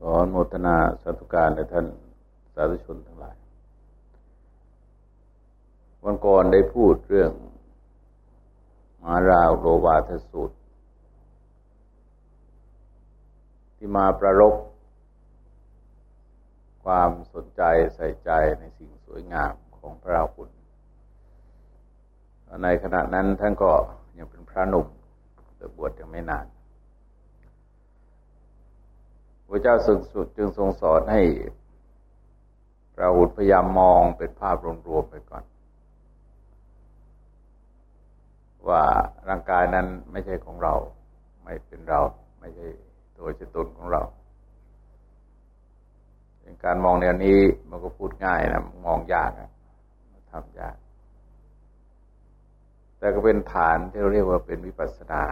ขออนโมทนาสาธุการในท่านสาธุชนทั้งหลาย วันก่อนได้พูดเรื่อง มาราวโรวาทสูตร ที่มาประรบความสนใจใส่ใจในสิ่งสวยงามของพระราหุลในขณะนั้นท่านก็ยังเป็นพระหนุ่มแต่บวชยังไม่นาน พระเจ้าสึกสุดจึงทรงสอนให้เราหุดพยายามมองเป็นภาพรวมๆไปก่อน ว่าร่างกายนั้นไม่ใช่ของเรา ไม่เป็นเรา ไม่ใช่ตัวจิตตนของเราเป็นการมองแนวนี้มันก็พูดง่ายนะมองยากนะทำยาก แต่ก็เป็นฐานที่เราเรียกว่าเป็นวิปัสสนา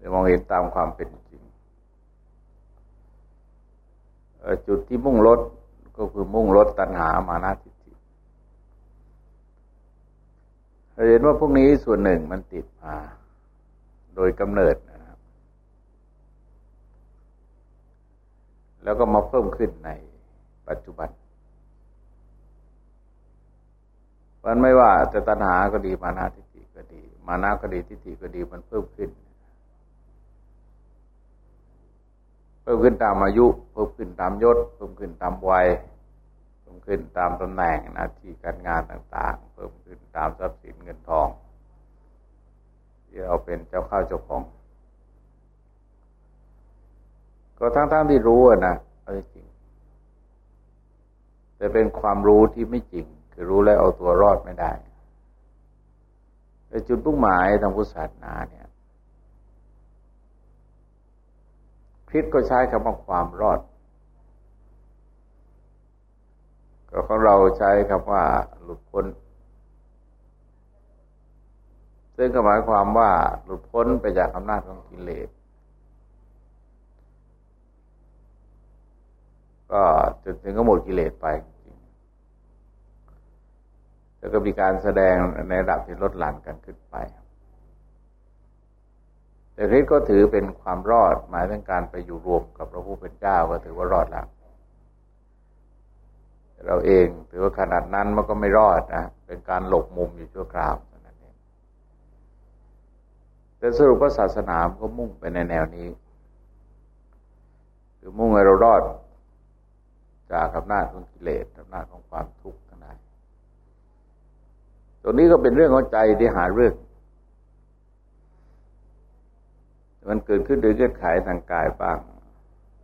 จะมองเห็นตามความเป็นจริง จุดที่มุ่งลดก็คือมุ่งลดตัณหามานาทิฏฐิเห็นว่าพวกนี้ส่วนหนึ่งมันติดมา โดยกำเนิดนะครับ แล้วก็มาเพิ่มขึ้นในปัจจุบันมันไม่ว่าจะตัณหาก็ดีมานาทิฏฐิก็ดี มานาก็ดีทิฏฐิก็ดีมันเพิ่มขึ้น พิ่มขึ้นตามอายุ เพิ่มขึ้นตามยศ เพิ่มขึ้นตามวัย เพิ่มขึ้นตามตำแหน่งหน้าที่การงานต่างๆ เพิ่มขึ้นตามทรัพย์สินเงินทอง ที่เราเป็นเจ้าข้าวเจ้าของ ก็ทั้งๆทที่รู้นะเอาจริงแต่เป็นความรู้ที่ไม่จริง คือรู้แล้วเอาตัวรอดไม่ได้แต่จุดมุ่งหมายทางพุทธศาสนาเนี่ย คริสก็ใช้คำว่าความรอด ก็ของเราใช้คำว่าหลุดพ้น ซึ่งก็หมายความว่าหลุดพ้นไปจากอำนาจของกิเลสก็จนถึงก็หมดกิเลสไปจริงแล้วก็มีการแสดงในระดับที่ลดหลั่นกันขึ้นไป แต่คริสก็ถือเป็นความรอด หมายถึงการไปอยู่รวมกับพระผู้เป็นเจ้าก็ถือว่ารอดแล้วเราเองถือว่าขนาดนั้นมันก็ไม่รอดนะเป็นการหลบมุมอยู่ชั่วคราวนั่นเองแต่สรุปว่าศาสนาก็มุ่งไปในแนวนี้คือมุ่งให้เรารอด จากอำนาจของกิเลสอำนาจของความทุกข์ทั้งหลายตรงนี้ก็เป็นเรื่องของใจที่หาเรื่อง มันเกิดขึ้นโดยเงื่อนไขทางกายบ้าง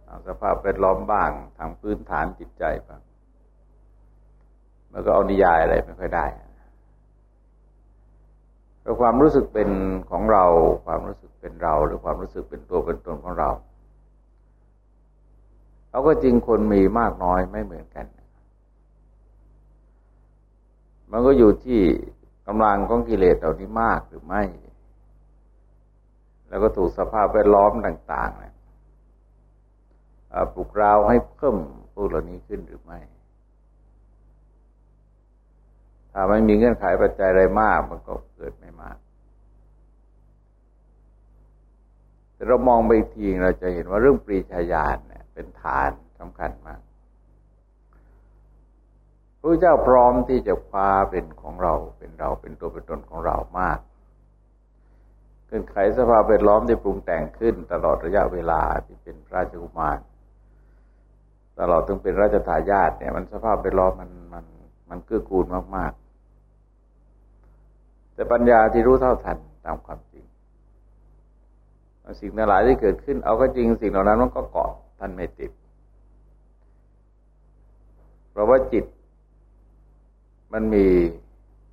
ทางสภาพแวดล้อมบ้างทางพื้นฐานจิตใจบ้างมันก็เอานิยายอะไรไม่ค่อยได้แต่ความรู้สึกเป็นของเรา ความรู้สึกเป็นเรา หรือความรู้สึกเป็นตัวเป็นตนของเราเราก็จริงคนมีมากน้อยไม่เหมือนกัน มันก็อยู่ที่กำลังของกิเลสเหล่านี้มากหรือไม่ แล้วก็ถูกสภาพแวดล้อมต่างๆเนี่ยปลุกราวให้เพิ่มพวกเหล่านี้ขึ้นหรือไม่ ถ้าไม่มีเงื่อนไขปัจจัยอะไรมาก มันก็เกิดไม่มาก แต่เรามองไปทีเราจะเห็นว่าเรื่องปรีชาญาณเนี่ย เป็นฐานสำคัญมากพระเจ้าพร้อมที่จะคว้าเป็นของเรา เป็นเราเป็นตัวเป็นตนของเรามาก เกินไขสภาพแวดล้อมที่ปรุงแต่งขึ้น ตลอดระยะเวลาที่เป็นราชกุมาร ตลอดถึงเป็นราชทายาทเนี่ย มันสภาพแวดล้อมมันมันมันเกื้อกูลมาก ๆ แต่ปัญญาที่รู้เท่าทันตามความจริงสิ่งทั้งหลายที่เกิดขึ้น เอาก็จริงสิ่งเหล่านั้นมันก็เกาะท่านไม่ติด เพราะว่าจิตมันมี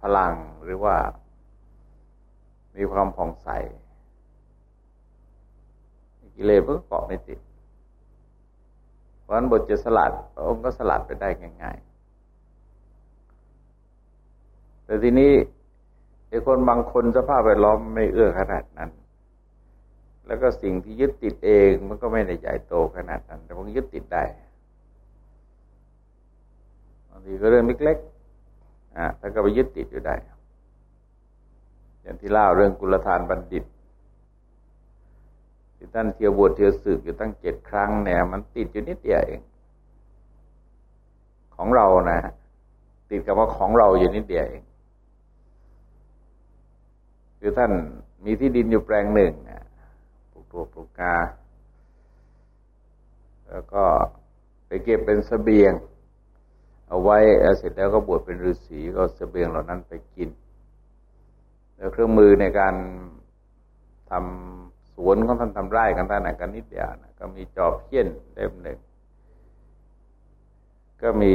พลังหรือว่า มีความผ่องใส กิเลสมันก็เกาะไม่ติด เพราะนั้นบทจะสลัดพระองค์ก็สลัดไปได้ง่ายๆ แต่ทีนี้ไอ้คนบางคนสภาพแวดล้อมไม่เอื้อขนาดนั้น แล้วก็สิ่งที่ยึดติดเองมันก็ไม่ได้ใหญ่โตขนาดนั้น แต่มันยึดติดได้บางทีก็เรื่องเล็กๆอ่าถ้าก็ไปยึดติดอยู่ได้ อย่างที่เล่าเรื่องกุลธานบัณฑิตที่ท่านเที่ยวบวชเที่ยวสึกอยู่ตั้งเจ็ดครั้งเนี่ย มันติดอยู่นิดเดียวเองของเรานะติดกับว่าของเราอยู่นิดเดียวเอง คือท่านมีที่ดินอยู่แปลงหนึ่งปลูกตัวปลูกกา แล้วก็ไปเก็บเป็นสเสบียง เอาไว้เสร็จแล้วก็บวชเป็นฤาษีก็สเสบียงเหล่านั้นไปกิน เครื่องมือในการทำสวนของท่านทำไร่กันท่านกันนิดเดียวนะก็มีจอบเขี้ยนเล่มหนึ่ง ก็มี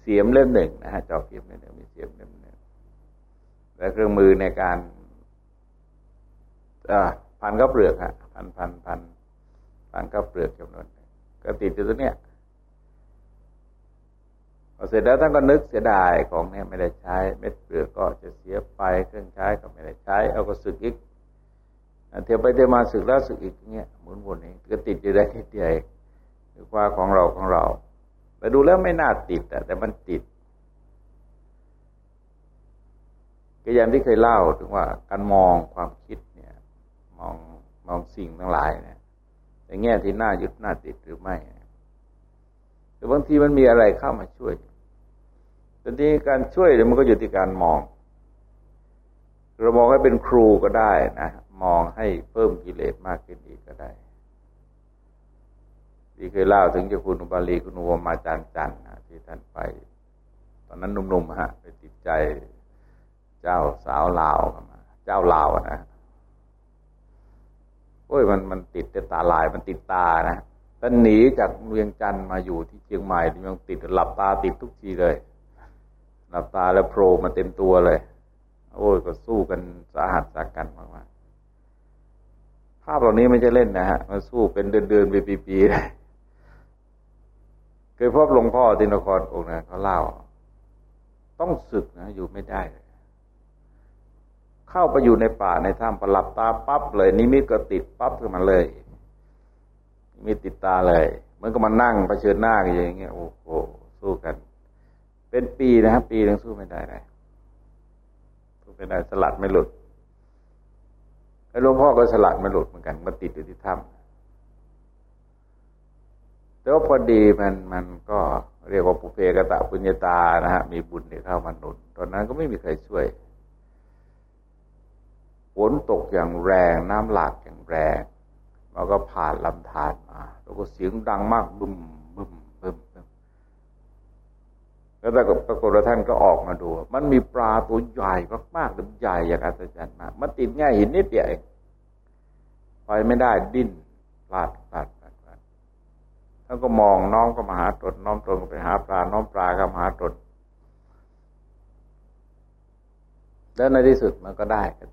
เสียมเล่มหนึ่งนะฮะจอบเขี้ยนเล่มหนึ่งมีเสียมเล่มหนึ่งและเครื่องมือในการพันก็เปลือกฮะพันพันพันพันก็เปลือกจำนวนก็ติดอยู่ตรงเนี้ย เสร็จแล้วท่านก็นึกเสียดายของเนี่ยไม่ได้ใช้ เม็ดเปลือกก็จะเสียไปเครื่องใช้ก็ไม่ได้ใช้ เอาก็สึกอีกเที่ยวไปเที่ยวมาสึกแล้วสึกอีกเงี้ยหมุนวนเองก็ติดอยู่ได้ทีเดียวคือว่าของเราของเราแต่ดูแล้วไม่น่าติดแต่มันติดก็อย่างที่เคยเล่าถึงว่าการมองความคิดเนี่ย มองมองสิ่งทั้งหลายเนี่ยในแง่ที่น่ายึดน่าติดหรือไม่แต่บางทีมันมีอะไรเข้ามาช่วย ทีนี้การช่วยเนี่ยมันก็อยู่ที่การมอง เรามองให้เป็นครูก็ได้นะ มองให้เพิ่มกิเลสมากขึ้นอีกก็ได้ที่เคยเล่าถึงเจ้าคุณอุบาลีคุณอุวมาจารย์จันทร์ที่ท่านไป ตอนนั้นหนุ่มๆฮะไปติดใจเจ้าสาวลาวมาเจ้าลาวนะโอ้ยมันมันติดแต่ตาลายมันติดตานะท่านหนีจากเวียงจันทร์มาอยู่ที่เชียงใหม่ยังติดหลับตาติดทุกทีเลย หลับตาแล้วโผล่มาเต็มตัวเลย โอ้ยก็สู้กันสาหัสสากันมากๆภาพเหล่านี้ไม่ใช่เล่นนะฮะมาสู้เป็นเดือนๆไปปีๆเลยเคยพบหลวงพ่อตินครองค์นะเขาเล่า ต้องศึกนะอยู่ไม่ได้ เข้าไปอยู่ในป่าในถ้ำประหลับตาปั๊บเลย นิมิตก็ติดปั๊บขึ้นมาเลยนิมิตติดตาเลย เหมือนกับมันนั่งเผชิญหน้ากันอย่างเงี้ยโอ้โหสู้กัน เป็นปีนะครับปีนึงสู้ไม่ได้เลยสู้ไม่ได้สลัดไม่หลุดไอ้หลวงพ่อก็สลัดไม่หลุดเหมือนกันมันติดอยู่ที่ถ้ำแต่ว่าพอดีมันมันก็เรียกว่าปุเพกะตะปุญญาตานะฮะมีบุญที่เข้ามาหนุนตอนนั้นก็ไม่มีใครช่วยฝนตกอย่างแรงน้ำหลากอย่างแรงมันก็ผ่านลำธารมา แล้วก็เสียงดังมากบึมบึมบึม แล้วแต่ปรากฏว่าท่านก็ออกมาดู มันมีปลาตัวใหญ่มากๆใหญ่อย่างอัศจรรย์มาก มันติดง่ายหินนิดเดียวเองไปไม่ได้ดิ้นพลาดพลาดพลาดพลาดท่านก็มองน้องก็มาหาตนน้องตนก็ไปหาปลา น้องปลาก็มาหาตนแล้วในที่สุดมันก็ได้กัน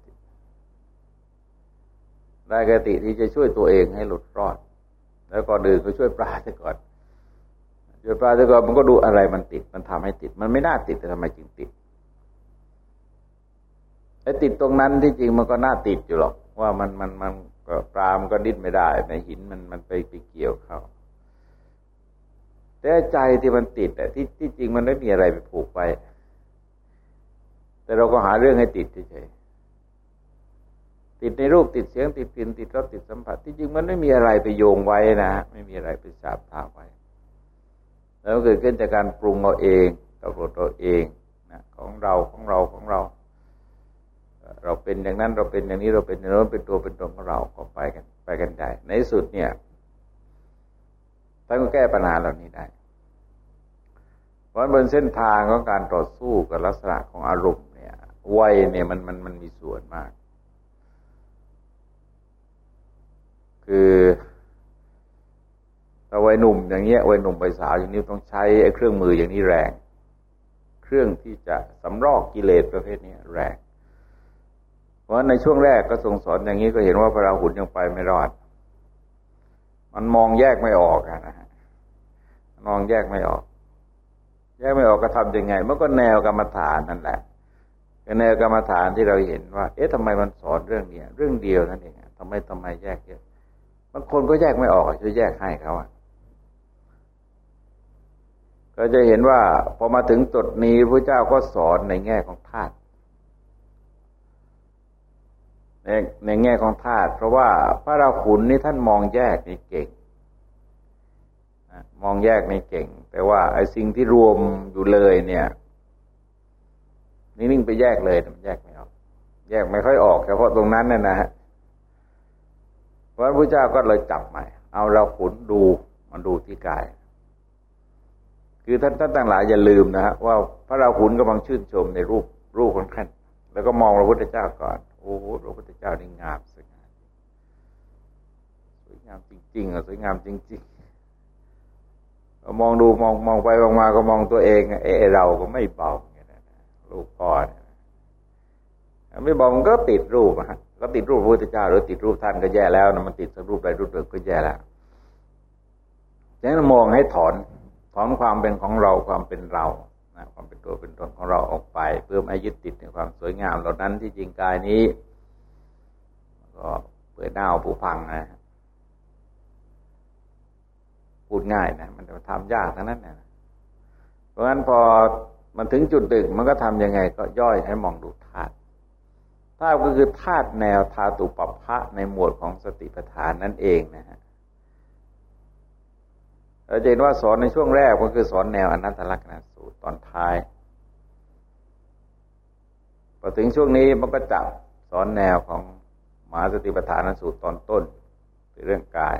ได้กติที่จะช่วยตัวเองให้หลุดรอด แล้วก็ดื่นก็ช่วยปลาซะก่อน ช่วยปลาซะกอนมันก็ดูอะไรมันติด มันทำให้ติด มันไม่น่าติดแต่ทำไมจึงติดไอ้ติดตรงนั้นที่จริงมันก็น่าติดอยู่หรอก ว่ามันมันมันก็ปลามันก็ดิ้นไม่ได้ในหินมันมันไปไปเกี่ยวเข้าแต่ใจที่มันติดแต่ที่ที่จริงมันไม่มีอะไรไปผูกไป แต่เราก็หาเรื่องให้ติดเฉยติดในรูปติดเสียงติดกลิ่นติดรสติดสัมผัส ที่จริงมันไม่มีอะไรไปโยงไว้นะไม่มีอะไรไปสาบทาไว้ แล้วเกิดขึ้นจากการปรุงเอาเองกำหนดเอาเองนะของเราของเราของเรา เราเป็นอย่างนั้นเราเป็นอย่างนี้เราเป็นอย่างนั้นเป็นตัวเป็นตนของเราก็ไปกันไปกันได้ในสุดเนี่ยท่านก็แก้ปัญหาเหล่านี้ได้ เพราะบนเส้นทางของการต่อสู้กับลักษณะของอารมณ์เนี่ยวัยเนี่ยมันมันมันมีส่วนมาก คือ เราวัยหนุ่มอย่างเงี้ยวัยหนุ่มวัยสาวอย่างนี้ต้องใช้ไอ้เครื่องมืออย่างนี้แรง เครื่องที่จะสำรอกกิเลสประเภทนี้แรง เพราะในช่วงแรกก็ทรงสอนอย่างนี้ก็เห็นว่าพระราหุลยังไปไม่รอด มันมองแยกไม่ออกนะฮะมองแยกไม่ออก แยกไม่ออกก็ทำยังไงมันก็แนวกรรมฐานนั่นแหละแนวกรรมฐานที่เราเห็นว่า เอ๊ะทำไมมันสอนเรื่องเนี้ยเรื่องเดียวนั่นเองทำไมทำไมแยกเยอะบางคนก็แยกไม่ออกจะแยกให้เขาอะ ก็จะเห็นว่าพอมาถึงจุดนี้พระเจ้าก็สอนในแง่ของธาตุในในแง่ของธาตุเพราะว่าพระราหุลนี่ท่านมองแยกนี่เก่งมองแยกนี่เก่ง แต่ว่าไอ้สิ่งที่รวมอยู่เลยเนี่ยนิ่งๆไปแยกเลยมันแยกไม่ออก แยกไม่ค่อยออกเฉพาะตรงนั้นน่ะนะฮะเพราะพระเจ้าก็เลยจับใหม่ เอาเราขุนดูมันดูที่กาย คือท่านท่านต่างหลายอย่าลืมนะฮะว่าพระราหุลกำลังชื่นชมในรูปรูปคนขั้นแล้วก็มองพระพุทธเจ้าก่อน โอ้โหพระพุทธเจ้านี่งามสวยงามสวยงามจริงๆอะสวยงามจริงๆมองดูมองมองไปมองมาก็มองตัวเองเออเราก็ไม่เบาเนี่ยนะรูปพ่อเนี่ยไม่บอกมันก็ติดรูปอะก็ติดรูปพระพุทธเจ้าหรือติดรูปท่านก็แย่แล้วนะมันติดสักรูปใดรูปหนึ่งก็แย่แล้วฉะนั้นมองให้ถอน ถอนความเป็นของเราความเป็นเรานะความเป็นตัวเป็นตนของเราออกไป เพื่อไม่ยึดติดในความสวยงามเหล่านั้นที่จริงกายนี้ก็เปิดหน้าผู้พังนะพูดง่ายนะมันจะทำยากทั้งนั้นนะเพราะฉะนั้นพอมันถึงจุดดึกมันก็ทํำยังไง ก็ย่อยให้มองดูธาตุธาตุก็คือธาตุแนวธาตุปัปพะในหมวดของสติปัฏฐานนั่นเองนะฮะ เราเห็นว่าสอนในช่วงแรกก็คือสอนแนวอนัตตลักษณสูตรตอนท้ายพอถึงช่วงนี้มันก็จับสอนแนวของมหาสติปัฏฐานสูตรตอนต้นเรื่องกาย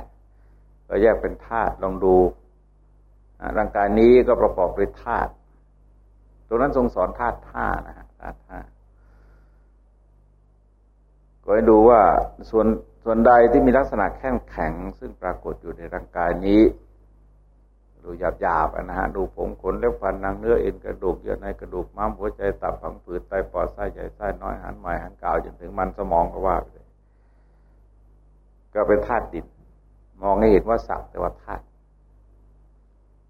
ก็แยกเป็นธาตุลองดูร่างกายนี้ก็ประกอบด้วยธาตุตรงนั้นทรงสอนธาตุท่านะฮะธาตุท่าก็ให้ดูว่าส่วนส่วนใดที่มีลักษณะแข็งแข็ง ซึ่งปรากฏอยู่ในร่างกายนี้ ดูหยาบหยาบนะฮะดูผมขนเล็บฟันนังเนื้อเอ็นกระดูกเยื่อในกระดูกม้ามหัวใจตับผังผืดไตปอดไส้ใหญ่ไส้น้อยหันใหม่หันเก่าจนถึงมันสมองก็ว่าไปเลยก็เป็นธาตุดินมองให้เห็นว่าสักแต่ว่าธาตุ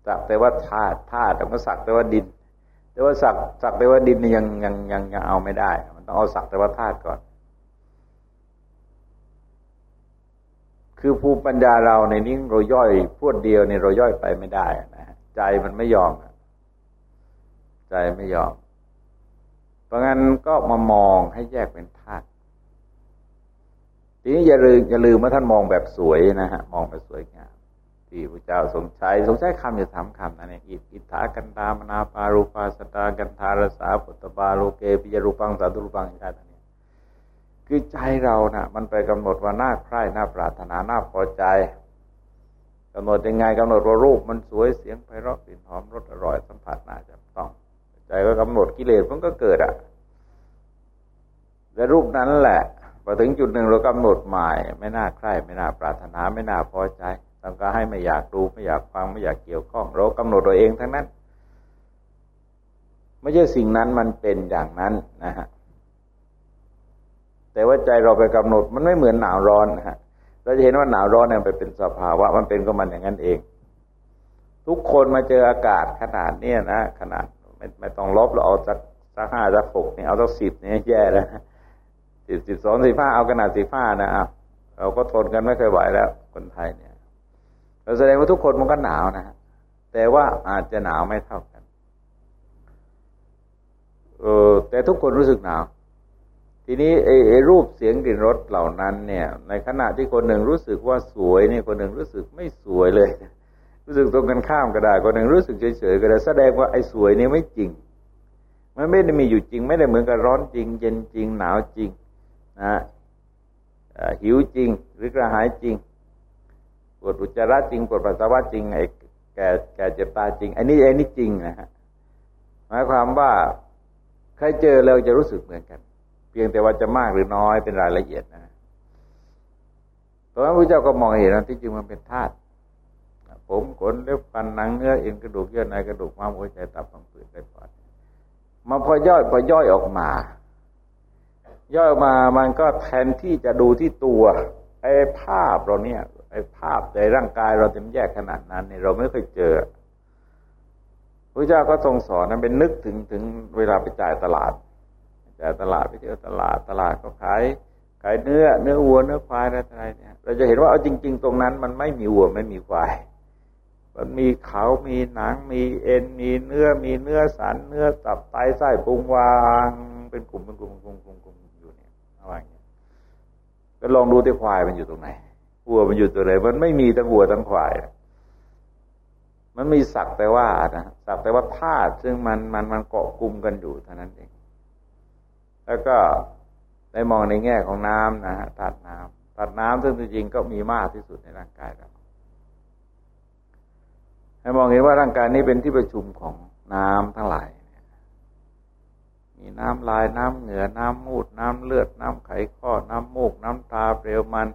สักแต่ว่าธาตุธาตุแต่ก็สักแต่ว่าดิน แต่ว่าสักสักแต่ว่าดินนี่ยังยังยังยังเอาไม่ได้ มันต้องเอาสักแต่ว่าธาตุก่อน คือภูมิปัญญาเราในนี้เราย่อยพวดเดียวเนี่ยเราย่อยไปไม่ได้นะใจมันไม่ยอมใจไม่ยอม เพราะงั้นก็มามองให้แยกเป็นธาตุทีนี้อย่าลืมอย่าลืมว่าท่านมองแบบสวยนะฮะมองแบบสวยงามที่พระเจ้าทรงใช้ทรงใช้คำอยู่สามคำนั่นเองอิทธากันตามนาปารูปาสตากันทารสาปุตตบาโลเกปิยรูปังสาธุรูปังอย่าน คือใจเรานะ่ะ มันไปกำหนดว่าน่าใคร่น่าปรารถนาน่าพอใจกำหนดยังไงกำหนดว่ารูปมันสวยเสียงไพเราะกลิ่นหอมรสอร่อยสัมผัสน่าจะต้อง ใจก็กำหนดกิเลสมันก็เกิดอะแต่รูปนั้นแหละพอถึงจุดหนึ่งเรากำหนดหมาย ไม่น่าใคร่ไม่น่าปรารถนาไม่น่าพอใจทำการให้ไม่อยากดูไม่อยากฟังไม่อยากเกี่ยวข้อง เรากำหนดตัวเองทั้งนั้น ไม่ใช่สิ่งนั้นมันเป็นอย่างนั้นนะฮะ แต่ว่าใจเราไปกำหนดมันไม่เหมือนหนาวร้อนนะฮะเราจะเห็นว่าหนาวร้อนเนี่ยไปเป็นสภาวะมันเป็นก็มันอย่างนั้นเอง ทุกคนมาเจออากาศขนาดเนี้ยนะขนาดไม่ไม่ต้องลบเราเอาสักสักห้าสักหกเนี่ยเอาสักสิบเนี่ยแย่แล้วสิบสิบสองสิบห้าเอาขนาดสิบห้านะอะเราก็ทนกันไม่เคยไหวแล้ว คนไทยเนี่ยเราแสดงว่าทุกคนมันก็หนาวนะฮะแต่ว่าอาจจะหนาวไม่เท่ากันเออแต่ทุกคนรู้สึกหนาว ทีนี้ไอ้รูปเสียงกลิ่นรสเหล่านั้นเนี่ย ในขณะที่คนหนึ่งรู้สึกว่าสวยนี่คนหนึ่งรู้สึกไม่สวยเลย รู้สึกตรงกันข้ามก็ได้ คนหนึ่งรู้สึกเฉยๆก็ได้แสดงว่าไอ้สวยนี่ไม่จริง มันไม่ได้มีอยู่จริง ไม่ได้เหมือนกับร้อนจริง เย็นจริง หนาวจริงนะหิวจริง หรือกระหายจริงปวดอุจจาระจริงปวดปัสสาวะจริงไอ้แก่แก่เจ็บตาจริงไอ้นี่ไอ้นี่จริงนะฮะหมายความว่าใครเจอเราจะรู้สึกเหมือนกัน เพียงแต่ว่าจะมากหรือน้อยเป็นรายละเอียดนะเพราะฉะนั้นพระเจ้าก็มองเห็นว่าที่จริงมันเป็นธาตุผมขนเล็บฟันหนังเนื้อเอ็นกระดูกเยื่อในกระดูกม้ามหัวใจตับพังผืดไตปอดมาพอย่อยพอย่อยออกมา ย่อยออกมามันก็แทนที่จะดูที่ตัวไอ้ภาพเราเนี่ยไอ้ภาพในร่างกายเราจะแยกขนาดนั้นเนี่ยเราไม่เคยเจอพระเจ้าก็ทรงสอนนั้นเป็นนึกถึงถึงเวลาไปจ่ายตลาด จ่ายตลาดไปเจอตลาดตลาดก็ขายขายเนื้อเนื้อวัวเนื้อควายอะไรเนี่ยเราจะเห็นว่าเอาจริง ๆ ตรงนั้น มันไม่มีวัวไม่มีควาย มันมีเขามีหนังมีเอ็นมีเนื้อมีเนื้อสันเนื้อตับไตไส้ปุงวางเป็นกลุ่มเป็นกลุ่มกลุ่มกลุ่มกลุ่มอยู่เนี่ยอะไรเงี้ยก็ลองดูที่ควายมันอยู่ตรงไหนวัวมันอยู่ตัวไหนมันไม่มีทั้งวัวทั้งควาย มันมีสักแต่ว่านะสักแต่ว่าธาตุซึ่งมันมันมันเกาะกลุ่มกันอยู่เท่านั้นเอง แล้วก็ได้มองในแง่ของน้ำนะฮะธาตุน้ำธาตุน้ำซึ่งจริงๆก็มีมากที่สุดในร่างกายเราให้มองเห็นว่าร่างกายนี้เป็นที่ประชุมของน้ำทั้งหลาย มีน้ำลายน้ำเหงื่อน้ำมูด น้ำเลือด น้ำไขข้อ น้ำมูก น้ำตาเปลวมัน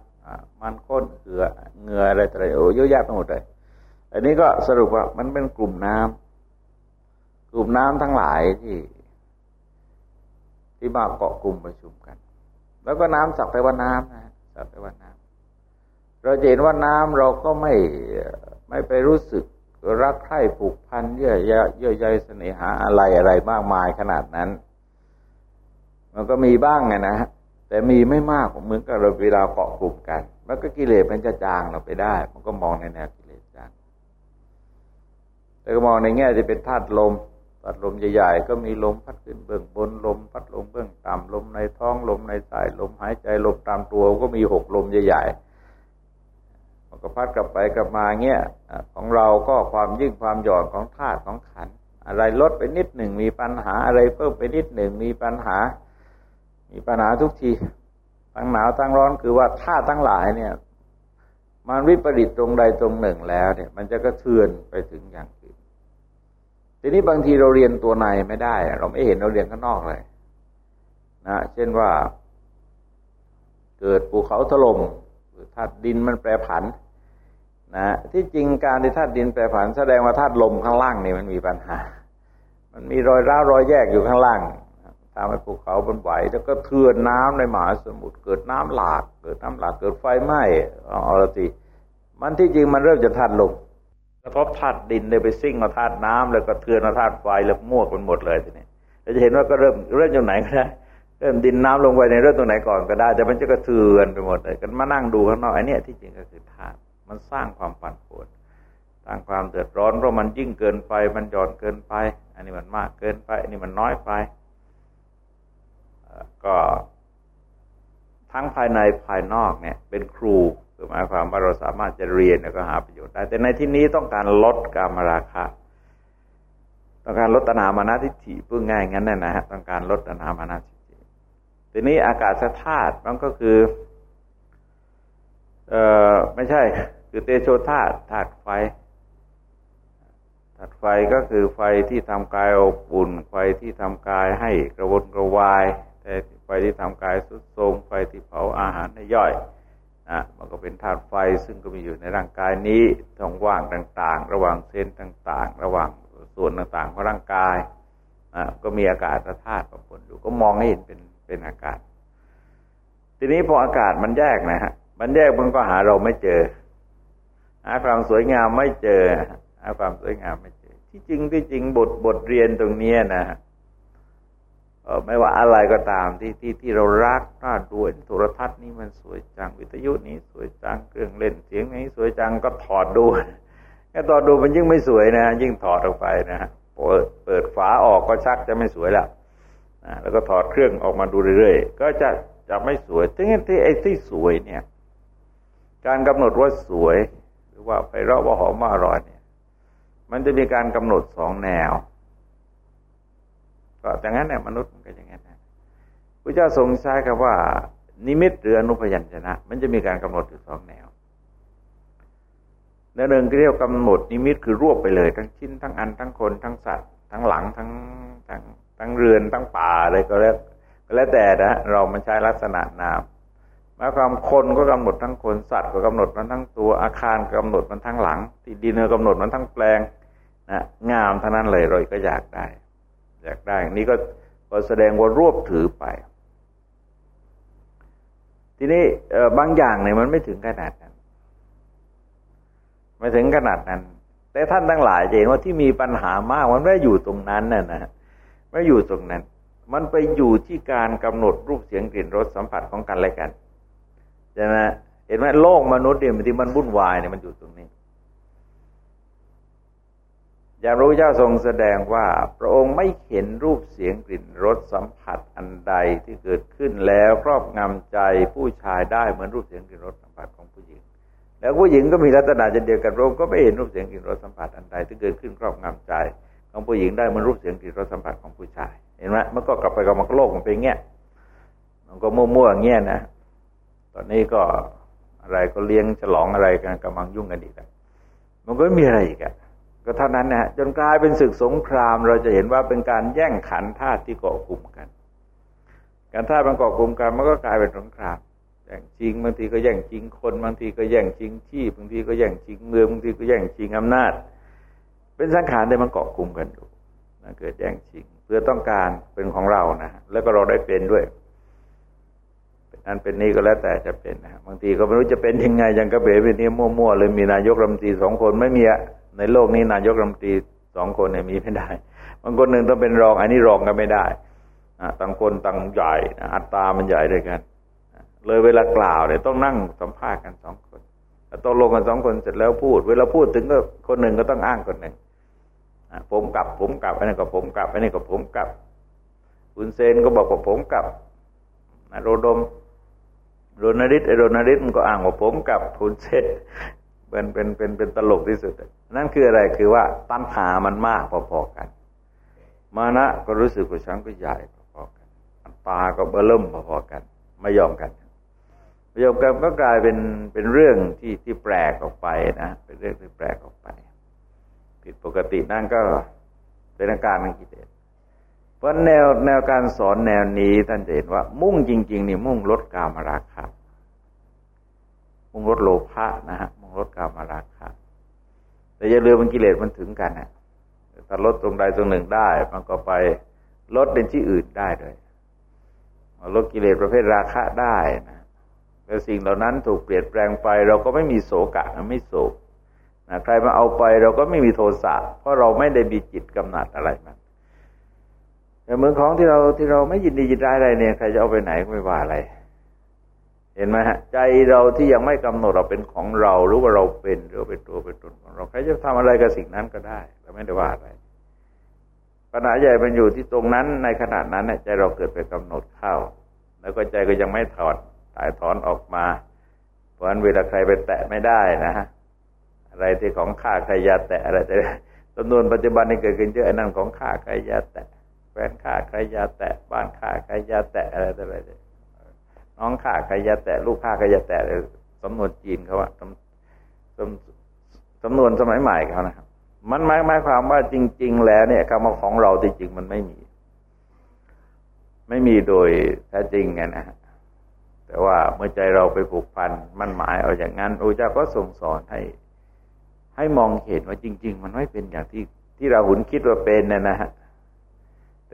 มันก้นเหือเหงื่ออะไรต่างๆโอ้เยอะแยะไปหมดเลยอันนี้ก็สรุปว่ามันเป็นกลุ่มน้ำกลุ่มน้ำทั้งหลายที่ ที่มาเกาะกลุ่มประชุมกัน แล้วก็น้ำสักแต่ว่าน้ำนะสักแต่ว่าน้ำเราเห็นว่าน้ำเราก็ไม่ไม่ไปรู้สึกรักใคร่ผูกพันเยื่อเยื่อใยเสน่หาอะไรอะไรมากมายขนาดนั้น มันก็มีบ้างไงนะแต่มีไม่มากเหมือนกับเราเวลาเกาะกลุ่มกัน มันก็กิเลสมันจะจางเราไปได้ มันก็มองในแนวกิเลสจางแต่ก็มองในแง่จะเป็นธาตุลม ธาตุลมใหญ่ๆก็มีลมพัดขึ้นเบื้องบนลม พัดลงเบื้องต่ำลมในท้องลมในสายลมหายใจลมตามตัวก็มีหกลมใหญ่ๆมันก็พัดกลับไปกลับมาเงี้ยของเราก็ความยิ่งความหย่อนของธาตุของขัน อะไรลดไปนิดหนึ่งมีปัญหาอะไรเพิ่มไปนิดหนึ่งมีปัญหา มีปัญหาทุกทีทั้งหนาวทั้งร้อนคือว่าท่าทั้งหลายเนี่ย มันวิปริตตรงใดตรงหนึ่งแล้วเนี่ย มันจะกระเทือนไปถึงอย่างอื่น ทีนี้บางทีเราเรียนตัวในไม่ได้ เราไม่เห็นเราเรียนข้างนอกเลยนะเช่นว่า เกิดภูเขาถล่มธาตุดินมันแปรผัน นะ ที่จริงการที่ธาตุดินแปรผัน แสดงว่าธาตุลมข้างล่างนี่มันมีปัญหา มันมีรอยร้าวรอยแยกอยู่ข้างล่างทำให้ภูเขาบนไหวแล้วก็เทือนน้ำในมหาสมุทรเกิดน้ำหลาก เกิดน้ำหลากเกิดไฟไหม้เอาละสิมันที่จริงมันเริ่มจะธาตุล มกระทบธาตุดินเลยไปซิ่งมาธาตุน้ำแล้วก็เทือนมาธาตุไฟแล้วมั่วกันหมดเลยทีนี้เราจะเห็นว่าก็เริ่มเริ่มจากไหนก็ได้เริ่มดินน้ำลงไปในเริ่มตรงไหนก่อนก็ได้ แต่มันจะกระเทือนไปหมดเลยกันมานั่งดูข้างนอกไอ้นี่ที่จริงก็คือธาตุมันสร้างความปั่นป่วนสร้างความเดือดร้อนเพราะมันยิ่งเกินไป มันหย่อนเกินไป อันนี้มันมากเกินไป อันนี้มันน้อยไปก็ทั้งภายในภายนอกเนี่ย เป็นครู คือหมายความว่าเราสามารถจะเรียนแล้วก็หาประโยชน์ได้ แต่ในที่นี้ต้องการลดการมราคะต้องการลดตนามานาทิฏฐิพูดง่ายงั้นนะฮะต้องการลดตนามานาทิฏฐิทีนี้อากาศธาตุมันก็คือ เอ่อไม่ใช่ คือเตโชธาตุธาตุไฟธาตุไฟก็คือไฟที่ทำกายอบอุ่น ไฟที่ทำกายให้กระวนกระวายแต่ไฟที่ทำกายสุดโทรมไฟที่เผาอาหารให้ย่อย นะมันก็เป็นธาตุไฟซึ่งก็มีอยู่ในร่างกายนี้ท้องว่างต่างๆ ระหว่างเส้นต่างๆ ระหว่างส่วนต่างๆของร่างกายอ่ก็มีอากาศธาตุปะปนอยู่ก็มองให้เห็นเป็นเป็นอากาศ ทีนี้พออากาศมันแยกนะฮะมันแยกมันก็หาเราไม่เจอหาความสวยงามไม่เจอหาความสวยงามไม่เจอ ที่จริงที่จริงบทบทเรียนตรงนี้นะฮะ ไม่ว่าอะไรก็ตามที่ที่ที่เรารักน่าดูโทรทัศน์นี้มันสวยจังวิทยุนี้สวยจังเครื่องเล่นเสียงนี้สวยจังก็ถอดดูแค่ถอดดูมันยิ่งไม่สวยนะ ยิ่งถอดออกไปนะเปิดเปิดฝาออกก็ชักจะไม่สวยแล้วนะแล้วก็ถอดเครื่องออกมาดูเรื่อยๆก็จะจะไม่สวยถึงที่ไอ้ที่สวยเนี่ย การกำหนดว่าสวย หรือว่าไปเราะว่าหอมว่าอร่อยเนี่ย มันจะมีการกำหนดสองแนว ก็อย่างนั้นเนี่ยมนุษย์มันก็อย่างนั้นนะพระเจ้าทรงใช้คำว่า นิมิตหรืออนุพยัญชนะ มันจะมีการกำหนดอยู่สองแนวแนวหนึ่งเรียกกำหนดนิมิตคือรวบไปเลย ทั้งชิ้นทั้งอันทั้งคนทั้งสัตว์ทั้งหลังทั้งทั้งทั้งเรือนทั้งป่าอะไรก็แล้วก็แล้วแต่นะเรามันใช้ลักษณะนามหมายความคนก็กำหนดทั้งคนสัตว์ก็กำหนดมันทั้งตัวอาคารกำหนดมันทั้งหลัง ที่ดินก็กำหนดมันทั้งแปลงนะงามเท่านั้นเลยเราก็อยากได้ อยากได้นี้ก็ก็แสดงว่ารวบถือไป ทีนี้บางอย่างเนี่ยมันไม่ถึงขนาดนั้น ไม่ถึงขนาดนั้น แต่ท่านทั้งหลายจะเห็นว่าที่มีปัญหามากมันไม่อยู่ตรงนั้นน่ะนะไม่อยู่ตรงนั้น มันไปอยู่ที่การกำหนดรูปเสียงกลิ่นรสสัมผัสของกันและกันใช่ไหมเห็นไหมโลกมนุษย์เนี่ยที่มันวุ่นวายเนี่ยมันอยู่ตรงนี้ อย่างพระพุทธเจ้าทรงแสดงว่า พระองค์ไม่เห็นรูปเสียงกลิ่นรสสัมผัสอันใดที่เกิดขึ้นแล้วครอบงำใจผู้ชายได้เหมือนรูปเสียงกลิ่นรสสัมผัสของผู้หญิง แล้วผู้หญิงก็มีลักษณะเช่นเดียวกันพระองค์ก็ไม่เห็นรูปเสียงกลิ่นรสสัมผัสอันใดที่เกิดขึ้นครอบงำใจ ของผู้หญิงได้เหมือนรูปเสียงกลิ่นรสสัมผัสของผู้ชาย เห็นไหมมันก็กลับไปกับมันโลกมันเป็นเงี้ยมันก็มั่วๆเงี้ยนะตอนนี้ก็อะไรก็เลี้ยงฉลองอะไรกันกำลังยุ่งกันอีกแล้วมันก็ไม่มีอะไรอีกอะ ก็เท่านั้นนะจนกลายเป็นศึกสงคราม เราจะเห็นว่าเป็นการแย่งขันธาตุที่เกาะกลุ่มกัน การธาตุมันเกาะกลุ่มกันมันก็กลายเป็นสงครามแย่งจริงบางทีก็แย่งจริงคนบางทีก็แย่งจริงที่บางทีก็แย่งจริงเมืองบางทีก็แย่งจริงอำนาจ เป็นสังขารที่มันเกาะกลุ่มกันอยู่นเกิดแย่งจริง เพื่อต้องการเป็นของเรานะแล้วก็เราได้เป็นด้วยอันเป็นนี้ก็แล้วแต่จะเป็นนะบางทีก็ไม่รู้จะเป็นยังไงยังกระเบนเป็นนี้มั่วๆเลยมีนายกรัฐมนตรีสองคนไม่มีอะ ในโลกนี้นายกรัฐมนตรีสองคนเนี่ยมีไม่ได้บางคนหนึ่งต้องเป็นรอง อันนี้รองก็ไม่ได้ต่างคนต่างใหญ่อัตรามันใหญ่ด้วยกัน เลยเวลากล่าวเนี่ยต้องนั่งสัมภาษณ์กันสองคนต้องลงกันสองคนเสร็จแล้วพูด เวลาพูดถึงก็คนหนึ่งก็ต้องอ้างคนหนึ่งผมกลับ ผมกลับอันนี้ก็ผมกลับอันนี้ก็ผมกลับคุณเซนก็บอกว่าผมกลับโรดมโรนาริสไอโรนาริสมันก็อ้างว่าผมกับคุณเซน เป็นเป็นเป็นเป็นตลกที่สุด นั่นคืออะไรคือว่าตัณหามันมากพอๆกัน มานะก็รู้สึกว่าฉันก็ใหญ่พอๆกันอัตาก็เบิ่มพอๆกัน ไม่ยอมกันไม่ยอมกันก็กลายเป็นเป็นเรื่องที่ที่แปลกออกไปนะ เป็นเรื่องที่แปลกออกไป ผิดปกตินั่นก็เป็นอาการทางกิเลสเพราะแนวแนวการสอนแนวนี้ท่านจะเห็นว่า มุ่งจริง ๆ นี่มุ่งลดกามราคะมุ่งลดโลภะนะฮะ ลดกามราคะแต่อย่าลืมมันกิเลสมันถึงกันนะถ้าลดตรงใดตรงหนึ่งได้ มันก็ไปลดเป็นที่อื่นได้เลยลดกิเลสประเภทราคะได้นะแล้วสิ่งเหล่านั้นถูกเปลี่ยนแปลงไป เราก็ไม่มีโศกะไม่โศกนะใครมาเอาไปเราก็ไม่มีโทสะเพราะเราไม่ได้มีจิตกำหนัดอะไรมันแต่เมืองของที่เราที่เราไม่ยินดียินร้ายอะไรเนี่ยใครจะเอาไปไหนก็ไม่ว่าอะไร เห็นไหมฮะใจเราที่ยังไม่กำหนดเราเป็นของเราหรือว่าเราเป็นหรือเป็นตัวเป็นตนของเราใครจะทำอะไรกับสิ่งนั้นก็ได้เราไม่ได้ว่าอะไรปัญหาใหญ่มันอยู่ที่ตรงนั้นในขณะนั้นใจเราเกิดไปกำหนดเข้า แล้วก็ใจก็ยังไม่ถอดถ่ายถอนออกมา เพราะฉะนั้นเวลาใครไปแตะไม่ได้นะฮะอะไรที่ของข้าใครยาแตะอะไรแต่จำนวนปัจจุบันนี้เกิดขึ้นเยอะนั่นของข้าใครยาแตะแฟนข้าใครยาแตะบ้านข้าใครยาแตะอะไรต่ออะไร น้องข้าใครยาแตะลูกข้าใครยาแตะสำนวนจีนเขาว่าสำสำนวนสมัยใหม่เขานะครับ มันหมายหมายความว่าจริง ๆ แล้วเนี่ยคำว่าของเราจริงๆมันไม่มี ไม่มีโดยแท้จริงไงนะฮะแต่ว่าเมื่อใจเราไปผูกพันมันหมายเอาอย่างนั้นพระเจ้าก็ทรงสอนให้ ให้มองเห็นว่าจริง ๆ มันไม่เป็นอย่างที่ที่เราหุนคิดว่าเป็นนะนะฮะ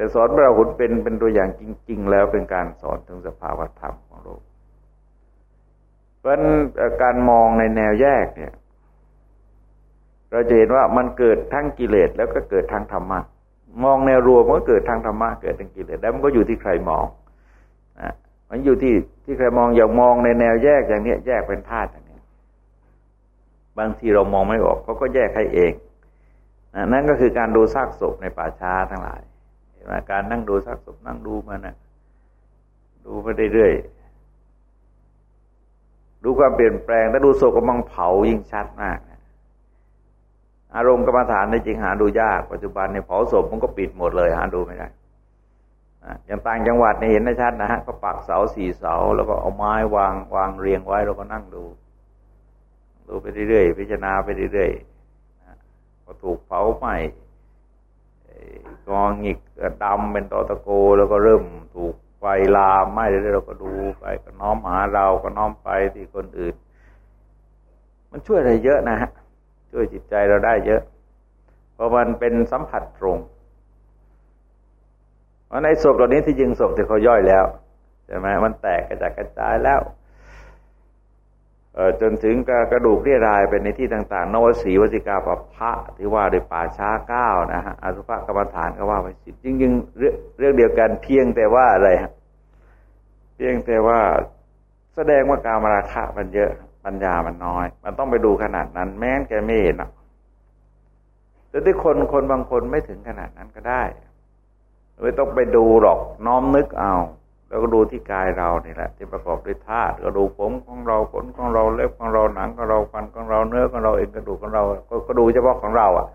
แต่สอนเราหุนเป็นเป็นตัวอย่างจริง ๆ แล้วเป็นการสอนถึงสภาวธรรมของโลก เพราะการมองในแนวแยกเนี่ย เราจะเห็นว่ามันเกิดทั้งกิเลสแล้วก็เกิดทั้งธรรมะมองแนวรวมมันก็เกิดทั้งธรรมะเกิดทั้งกิเลสแล้วมันก็อยู่ที่ใครมองนะมันอยู่ที่ที่ใครมองอย่างมองในแนวแยกอย่างเนี้ย แยกเป็นธาตุอย่างนี้บางทีเรามองไม่ออกเขาก็แยกให้เองนั่นก็คือการดูซากศพในป่าช้าทั้งหลาย มการนั่งดูสักศพนั่งดูมันนะดูไปเรื่อยๆดูความเปลี่ยนแปลง ถ้าดูศพกำลังเผายิ่งชัดมากอารมณ์กรรมฐานในจริงหาดูยากปัจจุบันในเผาศพมันก็ปิดหมดเลย หาดูไม่ได้อย่างต่างจังหวัดเนี่ยเห็นได้ชัดนะฮะก็ปักเสาสี่เสา แล้วก็เอาไม้วางวางเรียงไว้เราก็นั่งดู ดูไปเรื่อยๆพิจารณาไปเรื่อยๆก็ถูกเผาไหม้ กองหงิกดำเป็นตอตะโก แล้วก็เริ่มถูกไฟลามไหม้เรื่อยๆเราก็ดูไปก็น้อมหาเราก็น้อมไปที่คนอื่น มันช่วยอะไรเยอะนะฮะช่วยจิตใจเราได้เยอะ เพราะมันเป็นสัมผัสตรงเพราะในศพเหล่านี้ที่ยิงศพที่เขาย่อยแล้วใช่ไหมมันแตกกระจายกระจายแล้ว จนถึงกระดูกเรียรายไปในที่ต่าง ๆ นวสีวสิกาปพระที่ว่าโดยป่าช้าเก้านะฮะอสุภกรรมฐานก็ว่าไปสิจริงๆเรื่องเดียวกันเพียงแต่ว่าอะไรฮะเพียงแต่ว่าแสดงว่าการมราคะมันเยอะปัญญามันน้อย มันต้องไปดูขนาดนั้น แม้นแกไม่เห็นอะแต่ที่คนคนบางคนไม่ถึงขนาดนั้นก็ได้ไม่ต้องไปดูหรอกน้อมนึกเอา แล้วก็ดูที่กายเรานี่แหละ ที่ประกอบด้วยธาตุก็ดูผมของเราขนของเราเล็บของเราหนังของเราฟันของเราเนื้อของเราเองกระดูกของเราก็ดูเฉพาะของเรา อะ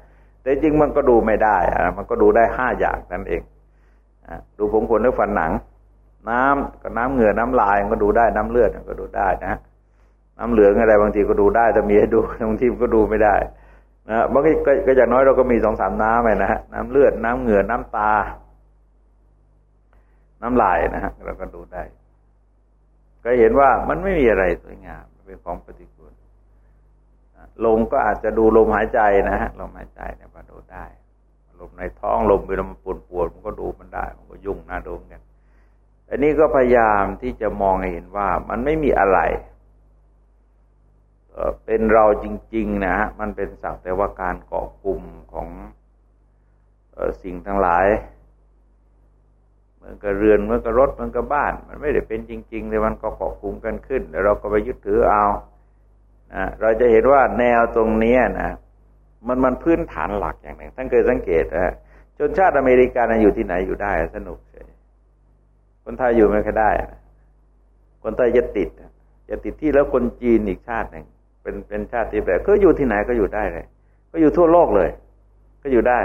แต่จริงมันก็ดูไม่ได้อะมันก็ดูได้ห้าอย่างนั่นเองดูผมขนเนื้อฟันหนัง น้ำก็น้ำเหงื่อน้ำลายก็ดูได้น้ำเลือดก็ดูได้นะ น้ำเหลืองอะไรบางทีก็ดูได้แต่มีให้ดูบางทีก็ดูไม่ได้นะบางทีก็อย่างน้อยเราก็มีสองสามน้ำนะฮะน้ำเลือดน้ำเหงื่อน้ำตา น้ำลายนะฮะเราก็ดูได้ ก็เห็นว่ามันไม่มีอะไรสวยงามเป็นของปฏิกูลลมก็อาจจะดูลมหายใจนะฮะลมหายใจเนี่ยมาดูได้ ลมในท้องลมเวลามันปวดปวดมันก็ดูมันได้ มันก็ยุ่งน่าดูกันอันนี้ก็พยายามที่จะมองเห็นว่ามันไม่มีอะไรเป็นเราจริง ๆ นะฮะมันเป็นสักแต่ว่าการเกาะกลุ่มของสิ่งทั้งหลาย มือนกับเรือนมือนกับรถมือนกับบ้าน มันไม่ได้เป็นจริงๆแต่มันก็เกาะกลุ่มกันขึ้นแล้วเราก็ไปยึดถือเอานะเราจะเห็นว่าแนวตรงนี้นะมันมันพื้นฐานหลักอย่างหนึ่งท่านเคยสังเกตนะชนชาติอเมริกันอยู่ที่ไหนอยู่ได้ สนุกเฉยคนไทยอยู่ไม่ค่อยได้ คนไทยจะติดจะติดที่แล้วคนจีนอีกชาติหนึ่งเป็นเป็นชาติแบบก็อยู่ที่ไหนก็อยู่ได้เลย ก็อยู่ทั่วโลกเลย ก็อยู่ได้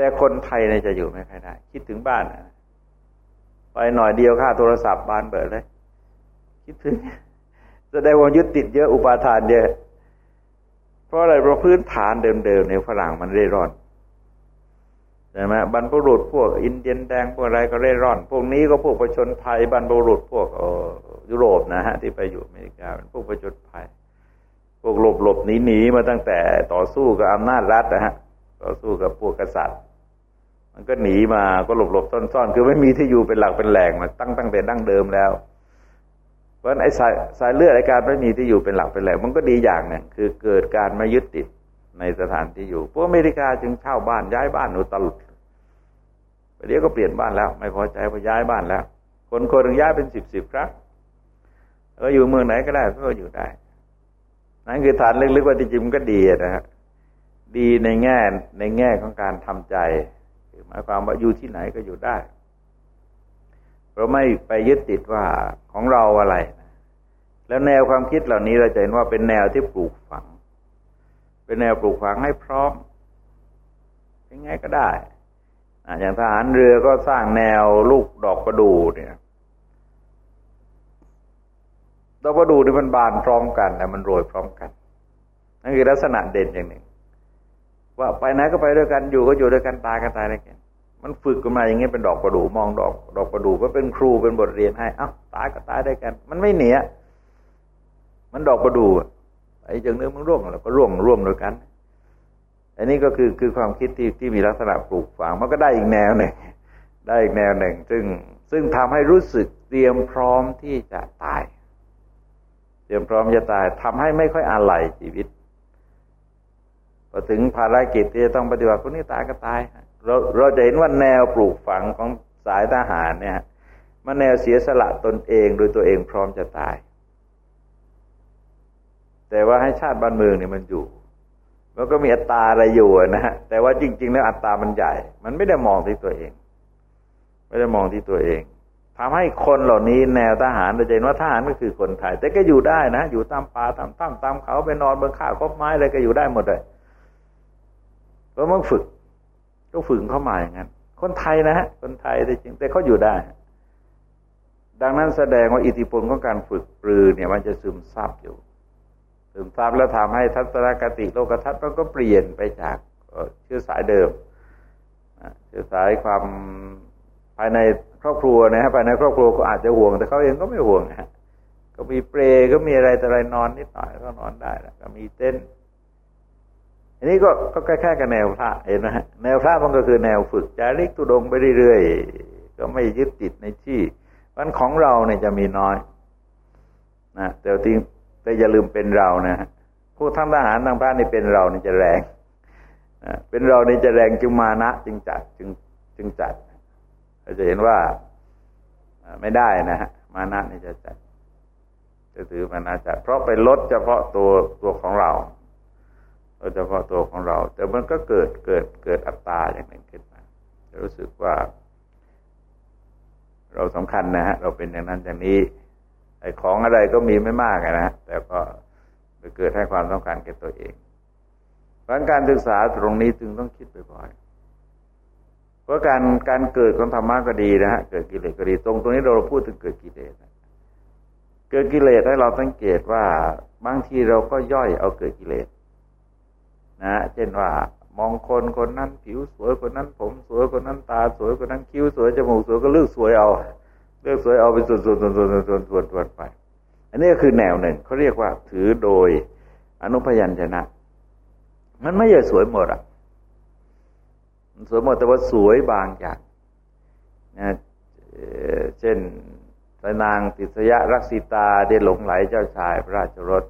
แต่คนไทยเนี่ยจะอยู่ไม่ค่อยได้ คิดถึงบ้านไปหน่อยเดียวค่าโทรศัพท์บานเบิดเลย คิดถึงแสดงว่ายึดติดเยอะอุปาทานเยอะ เพราะอะไรเพราะพื้นฐานเดิมๆในฝรั่งมันเร่ร่อนใช่ไหมบรรพบุรุษพวก อินเดียนแดงพวกอะไรก็เร่ร่อน พวกนี้ก็พวกประชนภัยบรรพบุรุษพวกยุโรปนะฮะที่ไปอยู่อเมริกาเป็นพวกประชนภัย พวกหลบหลบหนีหนีมาตั้งแต่ต่อสู้กับอำนาจรัฐนะฮะต่อสู้กับพวกกษัตริย์ มันก็หนีมาก็หลบหลบซ่อนๆ คือไม่มีที่อยู่เป็นหลักเป็นแหล่งมาตั้งตั้งแต่ดั้งเดิมแล้วเพราะฉะนั้นไอ้สายสายเลือดไอ้การไม่มีที่อยู่เป็นหลักเป็นแหล่งมันก็ดีอย่างหนึ่งคือเกิดการมายึดติดในสถานที่อยู่พวกอเมริกาจึงเช่าบ้านย้ายบ้านอุตลุดเดี๋ยวก็เปลี่ยนบ้านแล้ว ไม่พอใจพอย้ายบ้านแล้ว คนคนหนึ่งย้ายเป็นสิบสิบครั้งก็อยู่เมืองไหนก็ได้ก็อยู่ได้ นั่นคือฐานลึกๆว่าจริงๆมันก็ดีนะฮะดีในแง่ในแง่ของการทำใจ หมายความว่าอยู่ที่ไหนก็อยู่ได้ เราไม่ไปยึดติดว่าของเราอะไรแล้วแนวความคิดเหล่านี้เราจะเห็นว่าเป็นแนวที่ปลูกฝัง เป็นแนวปลูกฝังให้พร้อมยังไงก็ได้อย่างทหารเรือก็สร้างแนวลูกดอกประดูเนี่ยดอกประดูนี่มันบานพร้อมกันแต่มันโรยพร้อมกันนั่นคือลักษณะเด่นอย่างหนึ่ง ว่าไปไหนก็ไปด้วยกันอยู่ก็อยู่ด้วยกันตายกันตายด้วยกัน มันฝึกกันมาอย่างเงี้ยเป็นดอกประดูมองดอก ดอกประดูก็เป็นครูเป็นบทเรียนให้เอ้าตายก็ตายด้วยกัน มันไม่เหนียมันดอกประดูไอ้จังเนื้อมันร่วงแล้วก็ร่วงร่วมด้วยกัน อันนี้ก็คือคือความคิดที่ที่มีลักษณะปลูกฝังมันก็ได้อีกแนวหนึ่งได้อีกแนวหนึ่ง ซึ่งซึ่งทำให้รู้สึกเตรียมพร้อมที่จะตาย เตรียมพร้อมจะตายทำให้ไม่ค่อยอะไรชีวิต พอถึงภารกิจที่จะต้องปฏิบัติคนนี้ตายก็ตาย เราเราจะเห็นว่าแนวปลูกฝังของสายทหารเนี่ยมันแนวเสียสละตนเองโดยตัวเองพร้อมจะตาย แต่ว่าให้ชาติบ้านเมืองเนี่ยมันอยู่มันก็มีอัตตาอะไรอยู่นะฮะแต่ว่าจริง ๆ แล้วอัตตามันใหญ่ มันไม่ได้มองที่ตัวเอง ไม่ได้มองที่ตัวเองทำให้คนเหล่านี้แนวทหารเราจะเห็นว่าทหารก็คือคนไทย แต่ก็อยู่ได้นะ อยู่ตามป่าตามถ้ำตามเขาไปนอนบนข้าวคบไม้อะไรก็อยู่ได้หมดเลย เราะมันฝึกต้องฝึกเข้ามาอย่างนั้น คนไทยนะฮะคนไทยแต่จริงแต่เขาอยู่ได้ ดังนั้นแสดงว่าอิทธิพลของการฝึกปรือเนี่ยมันจะซึมซับอยู่ ซึมซับแล้วทำให้ทัศนคติโลกทัศน์มันก็เปลี่ยนไปจากเชื้อสายเดิมเชื้อสายความภายในครอบครัวนะฮะภายในครอบครัวก็อาจจะห่วง แต่เขาเองก็ไม่ห่วงนะฮะก็มีเปรก็มีอะไรแต่อะไรนอนนิดหน่อยก็นอนได้แล้วก็มีเต้น อันนี้ก็ก็แค่กับแนวพระเห็นไหมฮะแนวพระมันก็คือแนวฝึกจาริกตุดงไปเรื่อยๆก็ไม่ยึดติดในที่มันของเราเนี่ยจะมีน้อยนะแต่จริงแต่อย่าลืมเป็นเรานะพวกทั้งทหารทั้งพระนี่เป็นเรานี่จะแรงเป็นเรานี่จะแรงจึงมานะจึงจัดจึงจึงจัดเราจะเห็นว่าไม่ได้นะฮะมานะนี่จะจัดจะถือมานะจัดเพราะไปลดเฉพาะตัวตัวของเรา เราเฉพาะตัวของเรา แต่มันก็เกิดเกิดเกิดอัตตาอย่างหนึ่งขึ้นมารู้สึกว่า เราสำคัญนะฮะเราเป็นอย่างนั้นอย่างนี้ไอ้ของอะไรก็มีไม่มากนะฮะแต่ก็ไปเกิดให้ความต้องการแก่ตัวเองเพราะการศึกษาตรงนี้จึงต้องคิดบ่อยๆเพราะการการเกิดของธรรมะก็ดีนะฮะเกิดกิเลสก็ดี ตรงตรงนี้เราพูดถึงเกิดกิเลสเกิดกิเลสให้เราสังเกตว่าบางทีเราก็ย่อยเอาเกิดกิเลส นะเช่นว่ามองคนคนนั้นผิวสวยคนนั้น ผมสวยคนนั้นตาสวยคนนั้นคิ้วสวยจมูกสวยก็เลือกสวยเอา เลือกสวยเอาเป็นส่วนส่วนส่วนส่วนส่วนส่วนส่วนไป อันนี้ก็คือแนวหนึ่งเขาเรียกว่า ถือโดยอนุพยัญชนะ มันไม่ใช่สวยหมดอะมันสวยหมดแต่ว่าสวยบางอย่างนะเช่นพระนางติสยรักษิตาได้หลงไหลเจ้าชายพระราชรถ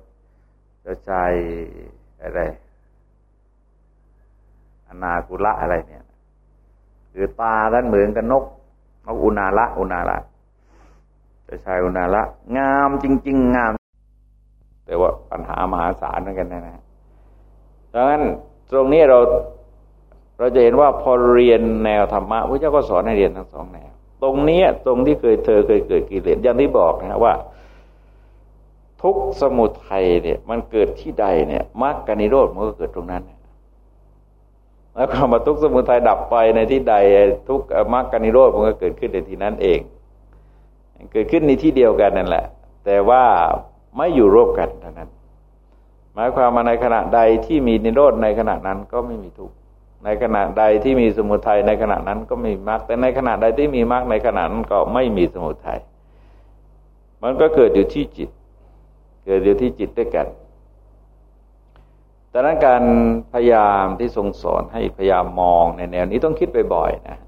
เจ้าชายอะไร อนาคุละอะไรเนี่ยคือตาท่านเหมือนกับนกนกอุณาละอุณาละจ้าชายอุณาละ งามจริง ๆ งาม แต่ว่าปัญหามหาศาลเหมือนกันนะนะดังนั้นตรงนี้เราเราจะเห็นว่าพอเรียนแนวธรรมะพระเจ้าก็สอนให้เรียนทั้งสองแนว ตรงนี้ตรงที่เคยเธอเคยเกิดกิเลสอย่างที่บอกนะว่า ทุกสมุทัยเนี่ย มันเกิดที่ใดเนี่ยมรรคกนิโรธมันก็เกิดตรงนั้น แล้วคำว่าทุกสมุทัยดับไปในที่ใดทุกมรรคนิโรธมันก็เกิดขึ้นในที่นั้นเอง เกิดขึ้นในที่เดียวกันนั่นแหละ แต่ว่าไม่อยู่ร่วมกันเท่านั้น หมายความว่าในขณะใดที่มีนิโรธในขณะนั้นก็ไม่มีทุกข์ในขณะใดที่มีสมุทัยในขณะนั้นก็มีมรรคแต่ในขณะใดที่มีมรรคในขณะนั้นก็ไม่มีสมุทัยมันก็เกิดอยู่ที่จิต เกิดอยู่ที่จิตด้วยกัน ดังนั้นการพยายามที่ทรงสอนให้พยายามมองในแนวนี้ต้องคิดบ่อยๆนะ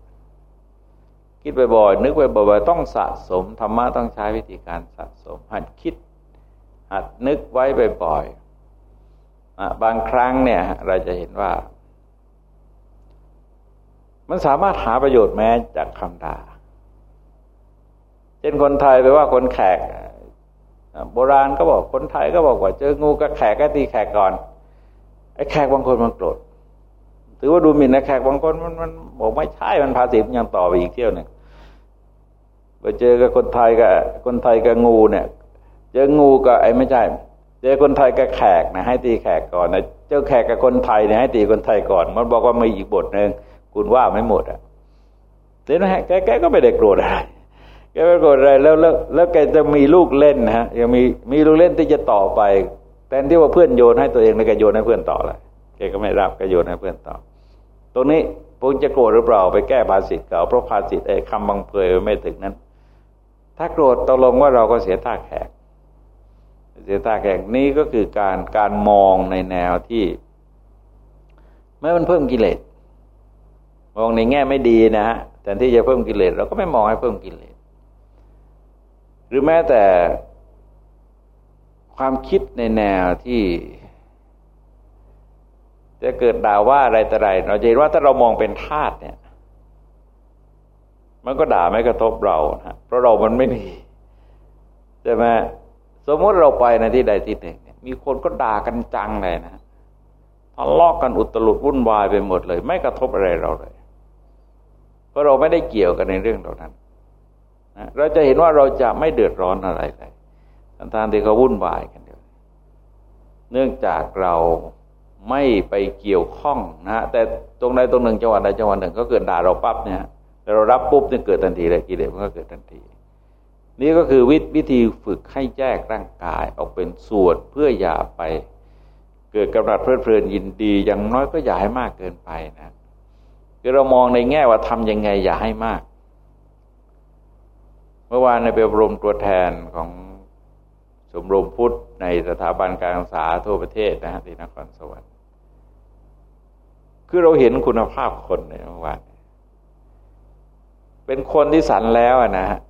คิดบ่อยๆนึกบ่อยๆต้องสะสมธรรมะต้องใช้วิธีการสะสม หัดคิด หัดนึกไว้บ่อยๆบางครั้งเนี่ย เราจะเห็นว่า มันสามารถหาประโยชน์แม้จากคำด่าเช่นคนไทยไปว่าคนแขกโบราณก็บอกคนไทยก็บอกว่าเจองูก็แขกก็ตีแขกก่อน ไอ้แขกบางคนมันโกรธถือว่าดูหมิ่นนะแขกบางคนมันมันบอกไม่ใช่มันภาษีมันยังต่อไปอีกเที่ยวหนึ่งไปเจอกับคนไทยกับคนไทยกับงูเนี่ย เจองูกับไอ้ไม่ใช่เจอคนไทยกับแขกนะให้ตีแขกก่อนนะเจอแขกกับคนไทยเนี่ยให้ตีคนไทยก่อน มันบอกว่ามีอีกบทหนึ่งคุณว่าไม่หมดอะเห็นไหมแกแกก็ไม่ได้โกรธอะไรแกไม่โกรธอะไรแล้วแล้วแล้วแกจะมีลูกเล่นนะฮะยังมีมีลูกเล่นที่จะต่อไป แทนที่ว่าเพื่อนโยนให้ตัวเองแล้วแกโยนให้เพื่อนต่อเลยแกก็ไม่รับแกโยนให้เพื่อนต่อ ตรงนี้พวกจะโกรธหรือเปล่าไปแก้ภาษิตเก่าเพราะภาษิตไอ้คำบังเพยไม่ถึงนั้น ถ้าโกรธตกลงว่าเราก็เสียท่าแขกเสียท่าแขกนี้ก็คือการการมองในแนวที่ไม่มันเพิ่มกิเลสมองในแง่ไม่ดีนะฮะแทนที่จะเพิ่มกิเลสเราก็ไม่มองให้เพิ่มกิเลสหรือแม้แต่ ความคิดในแนวที่ จะเกิดด่าว่าอะไรแต่ไรเราจะเห็นว่าถ้าเรามองเป็นธาตุเนี่ย มันก็ด่าไม่กระทบเรานะเพราะเรามันไม่มีใช่ไหมสมมติเราไปในที่ใดที่หนึ่งมีคนก็ด่ากันจังเลยนะทะเลาะกกันอุตลุดวุ่นวายไปหมดเลย ไม่กระทบอะไรเราเลย เพราะเราไม่ได้เกี่ยวกันในเรื่องเหล่านั้นนะเราจะเห็นว่าเราจะไม่เดือดร้อนอะไรเลย ทานที่เขาวุ่นวายกันเดียวเนื่องจากเราไม่ไปเกี่ยวข้องนะฮะแต่ตรงใดตรงหนึ่งจังหวัดใดจังหวัดหนึ่ง ก็เกิดด่าเราปั๊บเนี่ยแต่เรารับปุ๊บเนี่ยเกิดทันทีเลยกิเลสมันก็เกิดทันที นี่ก็คือวิวธีฝึกให้แยกร่างกายออกเป็นส่วนเพื่ออย่าไป เกิดกำลังเพลิดเพลินยินดีอย่างน้อยก็อย่าให้มากเกินไปนะคือเรามองในแง่ว่าทำยังไงอย่าให้มาก เมื่อวานในไปอบรมตัวแทนของ สมรมพุทธในสถาบันการศึกษาทั่วประเทศนะฮะที่นครสวรรค์คือเราเห็นคุณภาพคนในเมื่อวานเป็นคนที่สันแล้วนะฮะ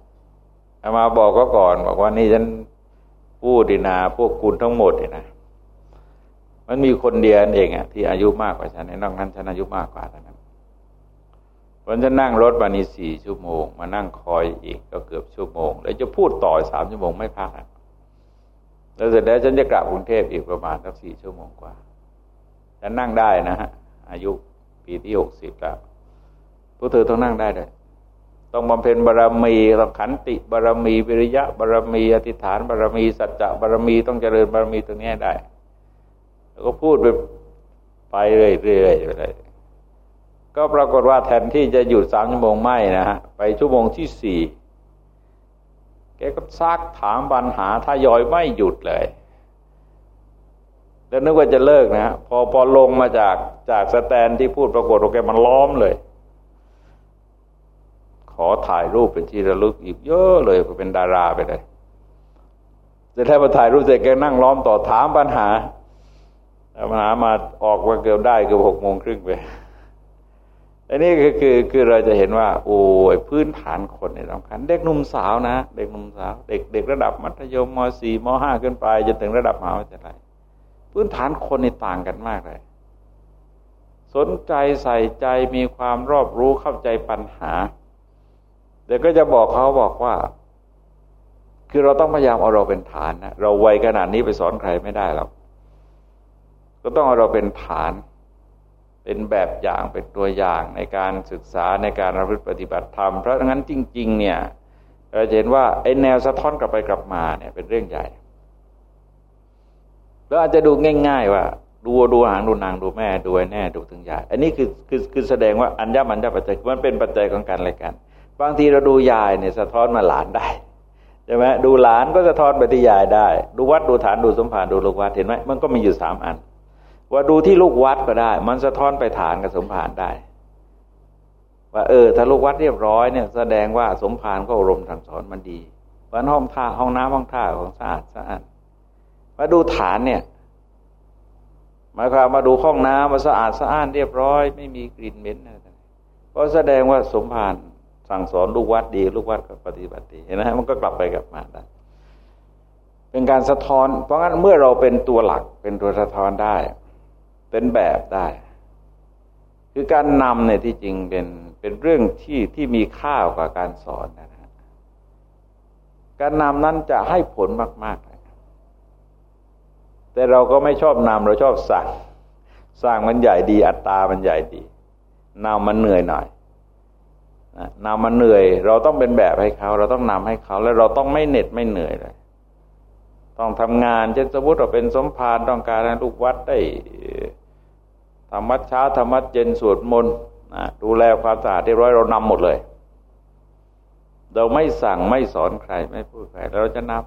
มาบอกก็ก่อน บอกว่านี่ฉันพูดดีนาพวกคุณทั้งหมดเนี่ยนะมันมีคนเดียวเองอะที่อายุมากกว่าฉันในนอกนั้นฉันอายุมากกว่าแต่นั้นวันจะนั่งรถมานี่สี่ชั่วโมง มานั่งคอยอีกก็เกือบชั่วโมง แล้วจะพูดต่อสามชั่วโมงไม่พัก แล้วเสร็จแล้วฉันจะกลับกรุงเทพอีกประมาณสักสี่ชั่วโมงกว่าฉันนั่งได้นะฮะอายุปีที่หกสิบแล้วพวกเธอต้องนั่งได้เลยต้องบำเพ็ญบารมีต้องขันติบารมีวิริยะบารมีอธิษฐานบารมีสัจจะบารมีต้องเจริญบารมีตรงนี้ได้ แล้วก็พูดไปไปเรื่อยๆไปเลยก็ปรากฏว่าแทนที่จะหยุดสามชั่วโมงไม่นะฮะไปชั่วโมงที่สี่ แกก็ซักถามปัญหาถ้ายอยไม่หยุดเลย แล้วนึกว่าจะเลิกนะ พอพอลงมาจากจากสแตนที่พูดปรากฏว่าแกมันล้อมเลย ขอถ่ายรูปเป็นที่ระลึกอีกเยอะเลยเป็นดาราไปเลยจะแท้มาถ่ายรูปเสร็จแกนั่งล้อมต่อถามปัญหาปัญหามาออกมาเกือบได้เกือบหกโมงครึ่งไป อันนี้คือคือคือเราจะเห็นว่า โอ้ยพื้นฐานคนในสำคัญ เด็กหนุ่มสาวนะ เด็กหนุ่มสาว เด็กเด็กระดับมัธยมมสี่มห้าขึ้นไปจนถึงระดับมหาวิทยาลัยพื้นฐานคนในต่างกันมากเลย สนใจใส่ใจมีความรอบรู้เข้าใจปัญหาเด็กก็จะบอกเขาบอกว่า คือเราต้องพยายามเอาเราเป็นฐานนะเราไวขนาดนี้ไปสอนใครไม่ได้หรอกก็ต้องเอาเราเป็นฐาน เป็นแบบอย่างเป็นตัวอย่างในการศึกษาในการรับปฏิบัติธรรม เพราะงั้นจริง ๆ เนี่ยเราเห็นว่าไอ้แนวสะท้อนกลับไปกลับมาเนี่ยเป็นเรื่องใหญ่ แล้วอาจจะดูง่าย ๆ ว่าดูดูหางดูนางดูแม่ดูแน่ดูถึงยายอันนี้คือคือคือแสดงว่าอัญญมัญญปัจจัยมันเป็นปัจจัยของการอะไรกัน บางทีเราดูยายเนี่ยสะท้อนมาหลานได้ใช่ไหมดูหลานก็สะท้อนไปที่ยายได้ ดูวัดดูฐานดูสมภารดูลูกวัดเห็นไหมมันก็มีอยู่สามอัน ว่าดูที่ลูกวัดก็ได้ มันสะท้อนไปฐานกับสมภารได้ ว่าเออถ้าลูกวัดเรียบร้อยเนี่ย แสดงว่าสมภารก็อารมณ์ทางสอนมันดีวันห้องท่าห้องน้ำห้องท่าของสะอาดสะอาดมาดูฐานเนี่ยหมายความมาดูห้องน้ำมาสะอาดสะอาดเรียบร้อย ไม่มีกลิ่นเหม็นอะไรก็แสดงว่าสมภารสั่งสอนลูกวัดดี ลูกวัดก็ปฏิบัติดีเห็นไหมมันก็กลับไปกลับมาได้เป็นการสะท้อน เพราะงั้นเมื่อเราเป็นตัวหลักเป็นตัวสะท้อนได้ เป็นแบบได้ คือการนำเนี่ยที่จริงเป็นเป็นเรื่องที่ที่มีค่ากว่าการสอนนะฮะการนำนั้นจะให้ผลมากๆเลยแต่เราก็ไม่ชอบนำเราชอบสั่งสร้างมันใหญ่ดี อัตตามันใหญ่ดีนำมันเหนื่อยหน่อยนำมันเหนื่อย เราต้องเป็นแบบให้เขา เราต้องนำให้เขา แล้วเราต้องไม่เหน็ดไม่เหนื่อยเลยต้องทำงานเช่นสมมติเราเป็นสมภารต้องการให้ลูกวัดได้ ทำวัดเช้าทำวัดเย็นสวดมนต์ดูแลความสะอาดเรียบร้อยเรานำหมดเลย เราไม่สั่งไม่สอนใคร ไม่พูดใครเราจะนับ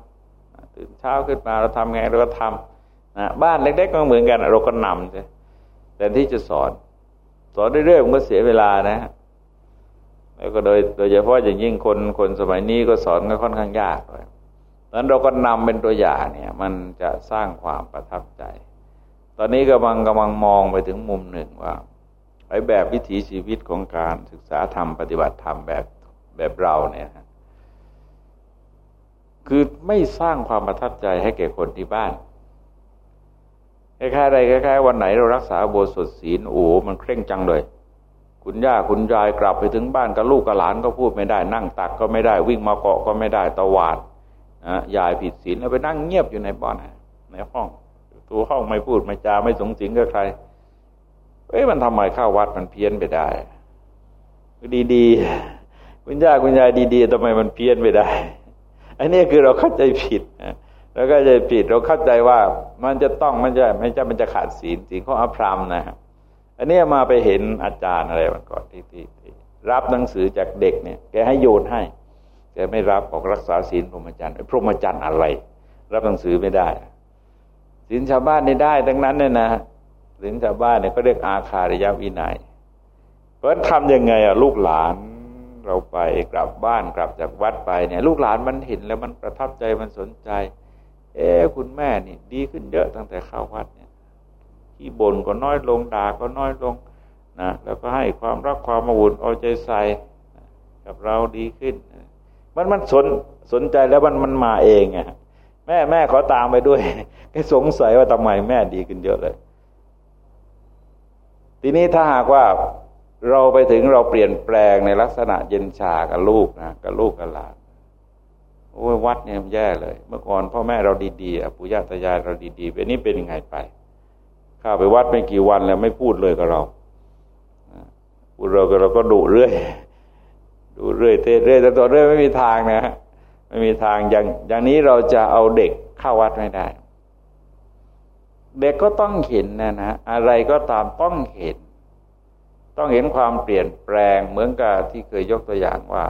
ตื่นเช้าขึ้นมาเราทำไงเราก็ทำนะบ้านเล็กๆก็เหมือนกันเราก็นำใช่แต่ที่จะสอน สอนเรื่อยๆมันก็เสียเวลานะแล้วก็โดยโดยเฉพาะอย่างยิ่งคนคนสมัยนี้ก็สอนก็ค่อนข้างยากเลยนั้นเราก็นำเป็นตัวอย่างเนี่ย มันจะสร้างความประทับใจ ตอนนี้กำลังกำลังมองไปถึงมุมหนึ่งว่าไอ้แบบวิถีชีวิตของการศึกษาธรรมปฏิบัติธรรมแบบแบบเราเนี่ยคือไม่สร้างความประทับใจให้แก่คนที่บ้านคล้ายๆอะไรคล้ายๆวันไหนเรารักษาโบสถศีลโอ้มันเคร่งจังเลย คุณย่าคุณยายกลับไปถึงบ้านกับลูกกับหลานก็พูดไม่ได้ นั่งตักก็ไม่ได้ วิ่งมาเกาะก็ไม่ได้ตวาดนะยายผิดศีลแล้วไปนั่งเงียบอยู่ในบ้านในห้อง ตัวห้องไม่พูดไม่จาไม่สงสิงกับใคร เอ้ยมันทำไมเข้าวัดมันเพี้ยนไปได้ดีๆคุณย่าคุณยายดีๆทำไมมันเพี้ยนไปได้ อันนี้คือเราเข้าใจผิดแล้วก็จะผิดเราเข้าใจว่ามันจะต้องมันจะไม่จะมันจะขาดศีลศีลข้ออภรรมนะฮะอันนี้มาไปเห็นอาจารย์อะไรมันก่อนที่ที่รับหนังสือจากเด็กเนี่ย แกให้โยนให้แกไม่รับบอกรักษาศีลพรหมจรรย์พรหมจรรย์อะไร รับหนังสือไม่ได้ ศีลชาวบ้านนี่ได้ทั้งนั้นเนี่ยนะศีลชาวบ้านเนี่ยก็เรียกอาคาริยวินัยเพราะทำยังไงอะลูกหลานเราไปกลับบ้านกลับจากวัดไปเนี่ย ลูกหลานมันเห็นแล้วมันประทับใจมันสนใจ เอ๊คุณแม่นี่ดีขึ้นเยอะตั้งแต่เข้าวัดเนี่ยที่บ่นก็น้อยลงด่าก็น้อยลงนะแล้วก็ให้ความรักความมาวุ่นเอาใจใส่กับเราดีขึ้น มันมันสนสนใจแล้วมันมันมาเองอะ แม่แม่ขอตามไปด้วยก็สงสัยว่าทำไมแม่ดีขึ้นเยอะเลย ทีนี้ถ้าหากว่าเราไปถึงเราเปลี่ยนแปลงในลักษณะเย็นชากับลูกนะกับลูกกับหลานโอ้ยวัดเนี่ยแย่เลย เมื่อก่อนพ่อแม่เราดีๆปู่ย่าตายายเราดีๆเป็นนี้เป็นยังไงไปข้าไปวัดไม่กี่วันแล้วไม่พูดเลยกับเราพูดเราก็เราก็ดุเรื่อยดูเรื่อยเทเรื่อยแต่ตัวเรื่อยไม่มีทางนะ ไม่มีทางอย่างอย่างนี้เราจะเอาเด็กเข้าวัดไม่ได้ เด็กก็ต้องเห็นนะนะอะไรก็ตามต้องเห็น ต้องเห็นความเปลี่ยนแปลงเหมือนกับที่เคยยกตัวอย่างว่า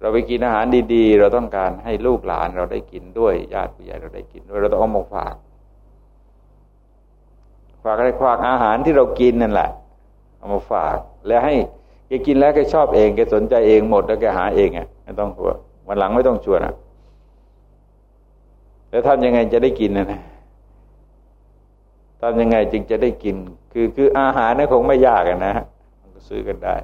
เราไปกินอาหารดีๆ เราต้องการให้ลูกหลานเราได้กินด้วยญาติผู้ใหญ่เราได้กินด้วยเราต้องเอามาฝากฝากอะไรฝากอาหารที่เรากินนั่นแหละ เอามาฝากแล้วให้ แกกินแล้วแกชอบเองแกสนใจเองหมดแล้วแกหาเองอะไม่ต้องกลัววันหลังไม่ต้องชวนอะแล้วทำยังไงจะได้กินนะนะทำยังไงจึงจะได้กิน คือคืออาหารนี่คงไม่ยากนะมันก็ซื้อกันได้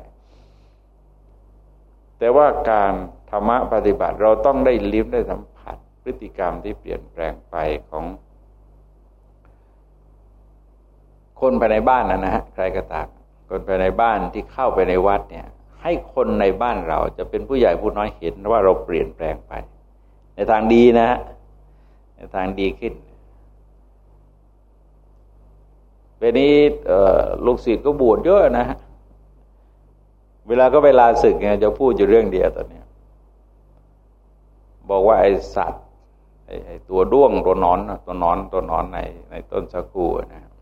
แต่ว่าการธรรมะปฏิบัติเราต้องได้ลิ้มได้สัมผัส พฤติกรรมที่เปลี่ยนแปลงไปของ คนภายในบ้านนะนะฮะใครก็ตาม คนไปในบ้านที่เข้าไปในวัดเนี่ย ให้คนในบ้านเราจะเป็นผู้ใหญ่ผู้น้อยเห็นว่าเราเปลี่ยนแปลงไป ในทางดีนะฮะในทางดีขึ้นเวนี้ลูกศิษย์ก็บวชเยอะนะฮะเวลาก็เวลาศึกเนี่ยจะพูดอยู่เรื่องเดียวตอนนี้บอกว่าไอสัตว์ไอตัวด้วงตัวนอน ตัวนอนตัวนอนในในต้นสกูนะ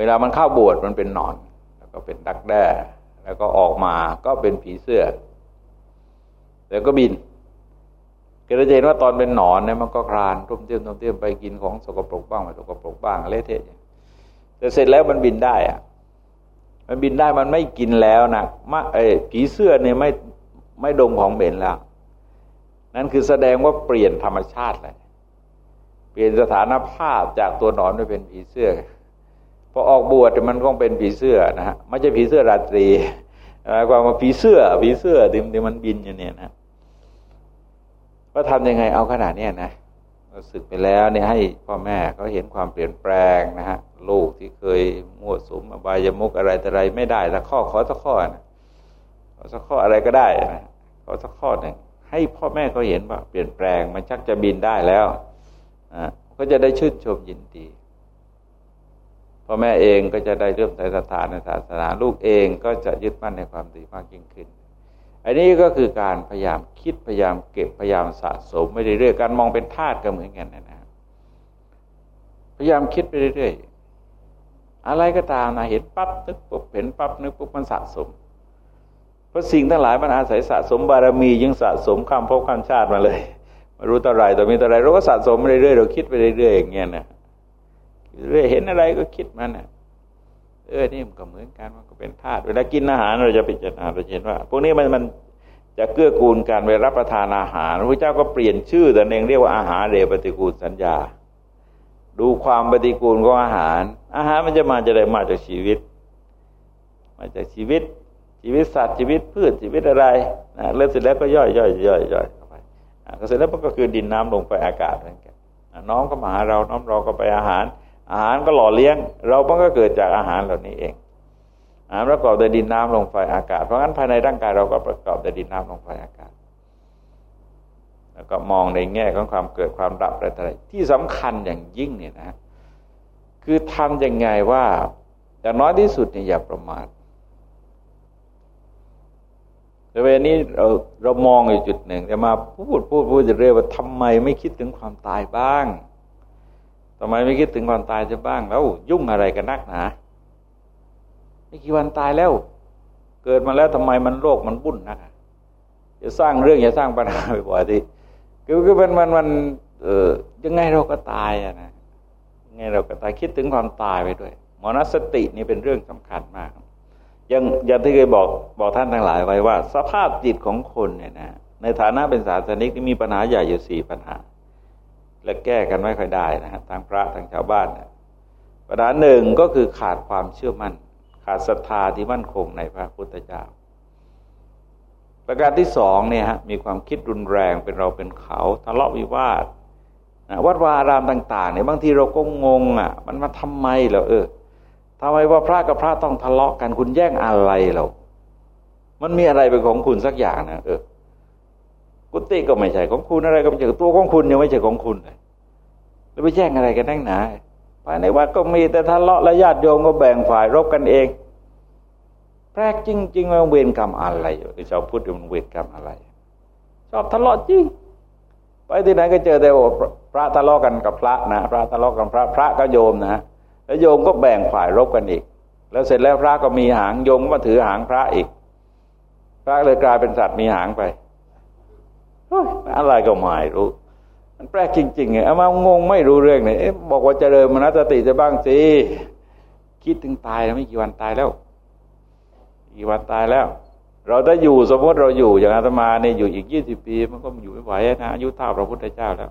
เวลามันเข้าบวชมันเป็นนอน แล้วก็เป็นดักแด้ แล้วก็ออกมาก็เป็นผีเสื้อ แล้วก็บินเก็จะเห็นว่าตอนเป็นหนอนเนี่ยมันก็คลานทุ่มเตี้ยมทุ่มเตี้ยมไปกินของสกปรกบ้างไม่สกปรกบ้างเละเทะแต่เสร็จแล้วมันบินได้อะมันบินได้มันไม่กินแล้วนะมะไอ้ผีเสื้อเนี่ยไม่ไม่ดมของเหม็นแล้ว นั่นคือแสดงว่าเปลี่ยนธรรมชาติเลยเปลี่ยนสถานภาพจากตัวหนอนไปเป็นผีเสื้อ พอออกบวชมันก็เป็นผีเสื้อนะฮะไม่ใช่ผีเสื้อราตรีหมายความว่าผีเสื้อผีเสื้อที่มันบินอยู่เนี่ยนะว่าทำยังไงเอาขนาดนี้นะเราสึกไปแล้วเนี่ยให้พ่อแม่เขาเห็นความเปลี่ยนแปลงนะฮะลูกที่เคยมั่วสุมอบายมุกอะไรแต่ไรไม่ได้สักข้อขอสักข้อนะขอสักข้ออะไรก็ได้นะขอสักข้อหนึ่งให้พ่อแม่เขาเห็นว่าเปลี่ยนแปลงมันชักจะบินได้แล้วอ่าก็จะได้ชื่นชมยินดี พ่อแม่เองก็จะได้เริ่มใส่ศรัทธาในศาสนาลูกเองก็จะยึดมั่นในความดีมากยิ่งขึ้น อันนี้ก็คือการพยายามคิดพยายามเก็บพยายามสะสมไม่เรื่อยๆการมองเป็นธาตุก็เหมือนกันนะนะพยายามคิดไปเรื่อยๆอะไรก็ตามนะเห็นปั๊บนึกปุ๊บเห็นปั๊บนึกปุ๊บมันสะสม เพราะสิ่งทั้งหลายมันอาศัยสะสมบารมียังสะสมข้ามภพข้ามชาติมาเลยมารู้ต่อไรต่อมีต่อไรเราก็สะสมไปเรื่อยๆเราคิดไปเรื่อยๆอย่างเงี้ยนะ เรื่อยเห็นอะไรก็คิดมันอะเออนี่มันก็เหมือนกันมันก็เป็นธาตุเวลากินอาหารเราจะพิจารณาเราเห็นว่า พวกนี้มันมันจะเกื้อกูลการไปรับประทานอาหารพระเจ้าก็เปลี่ยนชื่อแต่เองเรียกว่าอาหารเรปฏิกูลสัญญา ดูความปฏิกูลของอาหาร อาหารมันจะมาจะได้มาจากชีวิต มาจากชีวิต ชีวิตสัตว์ชีวิตพืชชีวิตอะไรนะแล้วเสร็จแล้วก็ย่อยย่อยย่อยย่อยเข้าไปเสร็จแล้วมันก็คือดินน้ำลงไปอากาศเหมือนกันน้องก็มาหาเราน้องเราก็ไปอาหาร อาหารก็หล่อเลี้ยง เรามันก็เกิดจากอาหารเหล่านี้เอง อาหารประกอบด้วยดินน้ำลงไฟอากาศ เพราะงั้นภายในร่างกายเราก็ประกอบด้วยดินน้ำลงไฟอากาศ แล้วก็มองในแง่ของความเกิดความดับอะไรต่างที่สำคัญอย่างยิ่งเนี่ยนะคือทำยังไงว่าอย่างน้อยที่สุดเนี่ยอย่าประมาทแต่เวลานี้เราเรามองอยู่จุดหนึ่ง แต่มาพูดพูดพูดจะเรียกว่าทำไมไม่คิดถึงความตายบ้าง ทำไมไม่คิดถึงความตายจะบ้างแล้ว ยุ่งอะไรกันนักหนาไม่กี่วันตายแล้ว เกิดมาแล้วทำไมมันโรคมันบุ่นนักจะสร้างเรื่องอย่าสร้างปัญหาบ่อยๆทีคือคือมันมันมัน เออยังไงเราก็ตายอะนะยังไงเราก็ตายคิดถึงความตายไปด้วยมรณสตินี่เป็นเรื่องสำคัญมากยังอย่างที่เคยบอกบอกท่านทั้งหลายไว้ว่า สภาพจิตของคนเนี่ยนะในฐานะเป็นศาสนิกมีปัญหาใหญ่อยู่สี่ปัญหา และแก้กันไม่ค่อยได้นะฮะทางพระทางชาวบ้านเนี่ยปัญหาหนึ่งก็คือขาดความเชื่อมั่น ขาดศรัทธาที่มั่นคงในพระพุทธเจ้า ประการที่สองเนี่ยฮะมีความคิดรุนแรงเป็นเราเป็นเขาทะเลาะวิวาทวัดวาอารามต่าง ๆเนี่ยบางทีเราก็งงอะ มันมาทำไมเหรอเออทำไมว่าพระกับพระต้องทะเลาะกันคุณแย่งอะไรเรา มันมีอะไรเป็นของคุณสักอย่างนะเออ กุฏิก็ไม่ใช่ของคุณอะไรก็ไม่ใช่ตัวของคุณยังไม่ใช่ของคุณเลยไปแล้วไปแย่งอะไรกันทั้งหนาภายในวัดก็มีแต่ทะเลาะและญาติโยมก็แบ่งฝ่ายรบกันเองแปลกจริงๆว่าเวรกรรมอะไรอยู่ชาวพุทธมันเวรกรรมอะไร ชอบทะเลาะจริงไปที่ไหนก็เจอแต่พระทะเลาะกันกับพระนะพระทะเลาะกันพระพระก็โยมนะแล้วโยมก็แบ่งฝ่ายรบกันอีก แล้วเสร็จแล้วพระก็มีหางโยมก็ถือหางพระอีก พระเลยกลายเป็นสัตว์มีหางไป อะไรก็ไม่รู้ มันแปลกจริงๆไงเอามางงไม่รู้เรื่องเลยบอกว่าเจริญมนสติจะบ้างสิคิดถึงตายแล้วไม่กี่วันตายแล้ว กี่วันตายแล้ว เราถ้าอยู่สมมติเราอยู่อย่างอาตมาเนี่ยอยู่อีกยี่สิบปี มันก็อยู่ไม่ไหวนะอายุเท่าพระพุทธเจ้าแล้ว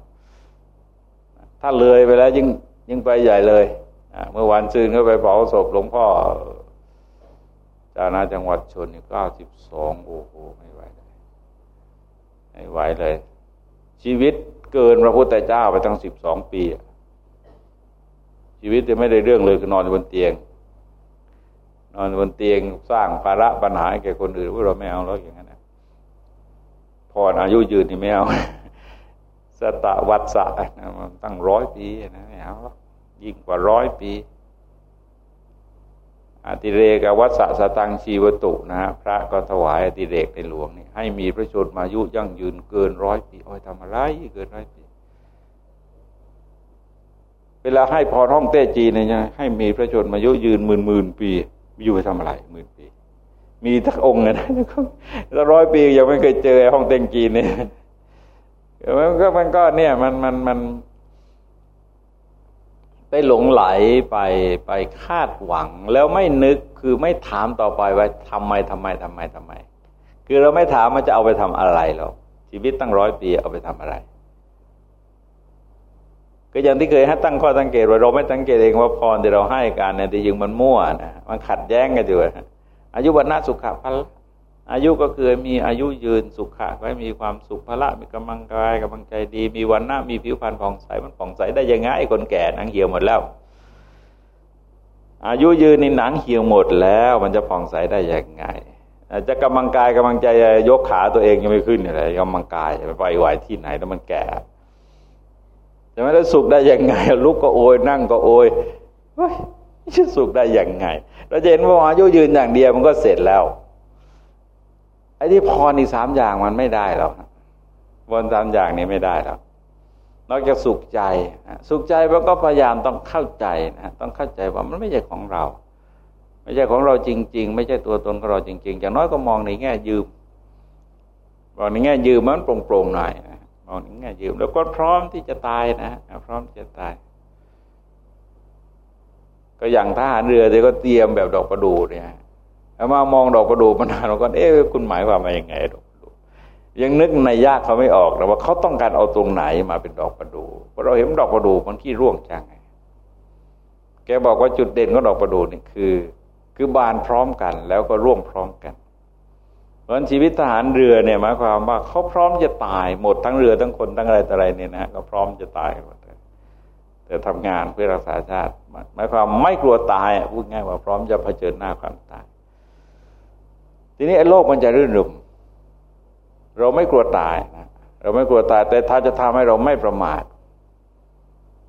ถ้าเลยไปแล้วยิ่งยิ่งไปใหญ่เลยเมื่อวันซืนก็ไปเผาศพหลวงพ่อเจ้านาจังหวัดชนเก้าสิบสองโอ้โหไม่ ไหวเลยไม่ไหวเลย ชีวิตเกินพระพุทธเจ้าไปตั้งสิบสองปี ชีวิตจะไม่ได้เรื่องเลยคือนอนบนเตียง นอนบนเตียงสร้างภาระปัญหาแก่คนอื่นว่าเราไม่เอาแล้วอย่างนั้นนะพออายุยืนนี่ไม่เอาสตะวัตสะตั้งร้อยปีนะไม่เอาแล้วยิ่งกว่าร้อยปี อติเรกวัสสตังชีวตุนะฮะพระก็ถวายอติเรกในหลวงนี่ให้มีพระชนมายุยั่งยืนเกินร้อยปีโอ้ยทำอะไรเกินร้อยปี เวลาให้พรห้องเต้จีเนี่ยให้มีพระชนมายุยืนหมื่นหมื่นปีอยู่ไปทำอะไรหมื่นปี มีทักองค์นะแล้วร้อยปียังไม่เคยเจอห้องเต้จีนเนี่ยมันก็มันก็เนี่ยมันมันมัน ไปหลงไหลไปไปคาดหวัง แล้วไม่นึกคือไม่ถามต่อไปว่าทำไมทำไมทำไมทำไม คือเราไม่ถามมันจะเอาไปทำอะไรหรอกชีวิตตั้งร้อยปีเอาไปทำอะไร ก็อย่างที่เคยให้ตั้งข้อสังเกตว่าเราไม่สังเกตเองว่าพรที่เราให้การเนี่ยที่จริงมันมั่วนะมันขัดแย้งกันอยู่อายุวันาสุขภาพ อายุก็คือมีอายุยืนสุขะไว้มีความสุขพละมีกำลังกายกำลังใจดี มีวันหน้ามีผิวพรรณผ่องใสมันผ่องใสได้ยังไงคนแก่หนังเหี่ยวหมดแล้ว อายุยืนในหนังเหี่ยวหมดแล้ว มันจะผ่องใสได้ยังไงจะกำลังกายกำลังใจยกขาตัวเองยังไม่ขึ้นอะไรกำลังกายไปไปไหวที่ไหนแล้วมันแก่จะไม่ได้สุขได้ยังไง ลุกก็โอยนั่งก็โอยจะสุขได้ยังไง เราจะเห็นว่าอายุยืนอย่างเดียวมันก็เสร็จแล้ว ไอ้ที่พรอีกสามอย่างมันไม่ได้หรอกวนสามอย่างนี้ไม่ได้หรอกนอกจากสุขใจสุขใจมันก็พยายามต้องเข้าใจนะต้องเข้าใจว่ามันไม่ใช่ของเรา ไม่ใช่ของเราจริง ๆ ไม่ใช่ตัวตนของเราจริงๆอย่างน้อยก็มองในแง่ยืมมองในแง่ยืมมันโปร่งๆหน่อยมองในแง่ยืม แล้วก็พร้อมที่จะตายนะพร้อมจะตาย ก็อย่างทหารเรือเดี๋ยวก็เตรียมแบบดอกประดูเนี่ย มามองดอกประดู่มานานเราก็เอ๊ะคุณหมายความว่ายังไงดอกประดู่ยังนึกในยากเขาไม่ออกแต่ว่าเขาต้องการเอาตรงไหนมาเป็นดอกประดู่เพราะเราเห็นดอกประดู่มันขี้ร่วงจังไงแกบอกว่าจุดเด่นของดอกประดู่นี่คือ คือบานพร้อมกัน แล้วก็ร่วงพร้อมกันเพราะชีวิตทหารเรือเนี่ยหมายความว่าเขาพร้อมจะตายหมดทั้งเรือทั้งคนทั้งอะไรต่ออะไรเนี่ยนะก็พร้อมจะตายหมดแต่ทำงานเพื่อรักษาชาติหมายความไม่กลัวตายพูดง่ายว่าพร้อมจะเผชิญหน้าความตาย ทีนี้ไอ้โลกมันจะรื่นรมเราไม่กลัวตายนะเราไม่กลัวตาย แต่ถ้าจะทำให้เราไม่ประมาท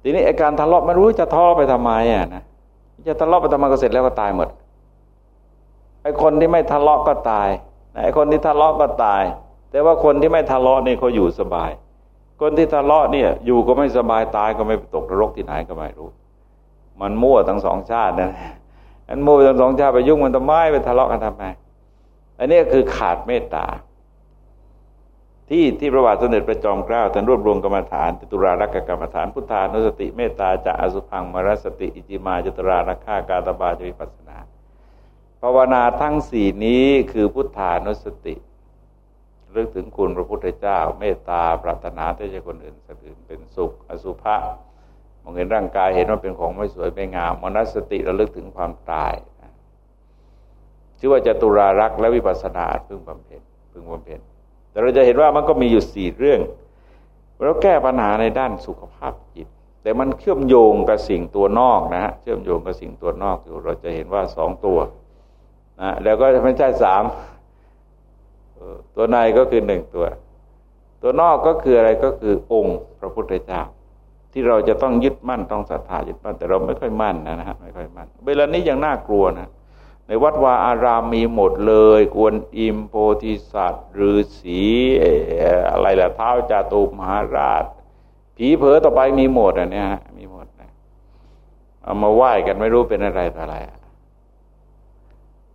ทีนี้ไอ้การทะเลาะไม่รู้จะทะเลาะไปทำไมอะนะจะทะเลาะไปทำไมก็เสร็จแล้วก็ตายหมดไอ้คนที่ไม่ทะเลาะก็ตายไอ้คนที่ทะเลาะก็ตาย แต่ว่าคนที่ไม่ทะเลาะนี่เขาอยู่สบาย คนที่ทะเลาะเนี่ย อยู่ก็ไม่สบายตายก็ไม่ตกนรกที่ไหนก็ไม่รู้ มันมั่วทั้งสองชาตินะมันมั่วทั้งสองชาติไปยุ่งมันทำไมไปทะเลาะกันทำไม อันนี้คือขาดเมตตา ที่ที่พระบาทสมเด็จพระจอมเกล้าท่านรวบรวมกรรมฐานจตุรารักกรรมฐาน พุทธานุสติเมตตาจะอสุพังมรสติ อิจิมาจตุรารักขากาตบาจวิปัสนาภาวนาทั้งสี่นี้คือพุทธานุสติเรื่องถึงคุณพระพุทธเจ้า เมตตาปรารถนาที่จะคนอื่นสัอื่นเป็นสุข อสุภะมองเห็นร่างกายเห็นว่าเป็นของไม่สวยไม่งามมนสติระลึกถึงความตาย ชื่อว่าจตุรารักษ์และวิปัสสนาพึ่งบำเพ็ญพึ่งบำเพ็ญแต่เราจะเห็นว่ามันก็มีอยู่สี่เรื่องเราแก้ปัญหาในด้านสุขภาพจิต แต่มันเชื่อมโยงกับสิ่งตัวนอกนะฮะเชื่อมโยงกับสิ่งตัวนอกอยู่เราจะเห็นว่าสองตัวนะแล้วก็ไม่ใช่สามตัวในก็คือหนึ่งตัว ตัวนอกก็คืออะไรก็คือองค์พระพุทธเจ้า ที่เราจะต้องยึดมั่นต้องศรัทธายึดมั่นแต่เราไม่ค่อยมั่นนะฮะไม่ค่อยมั่นเวลานี้ยังน่ากลัวนะ ในวัดวาอารามมีหมดเลย กวนอิมโพธิสัตว์ฤาษีอะไรล่ะเท้าจาตุมหาราช ผีเผอต่อไปมีหมดอะเนี่ยมีหมดนะเอามาไหว้กันไม่รู้เป็นอะไรต่ออะไร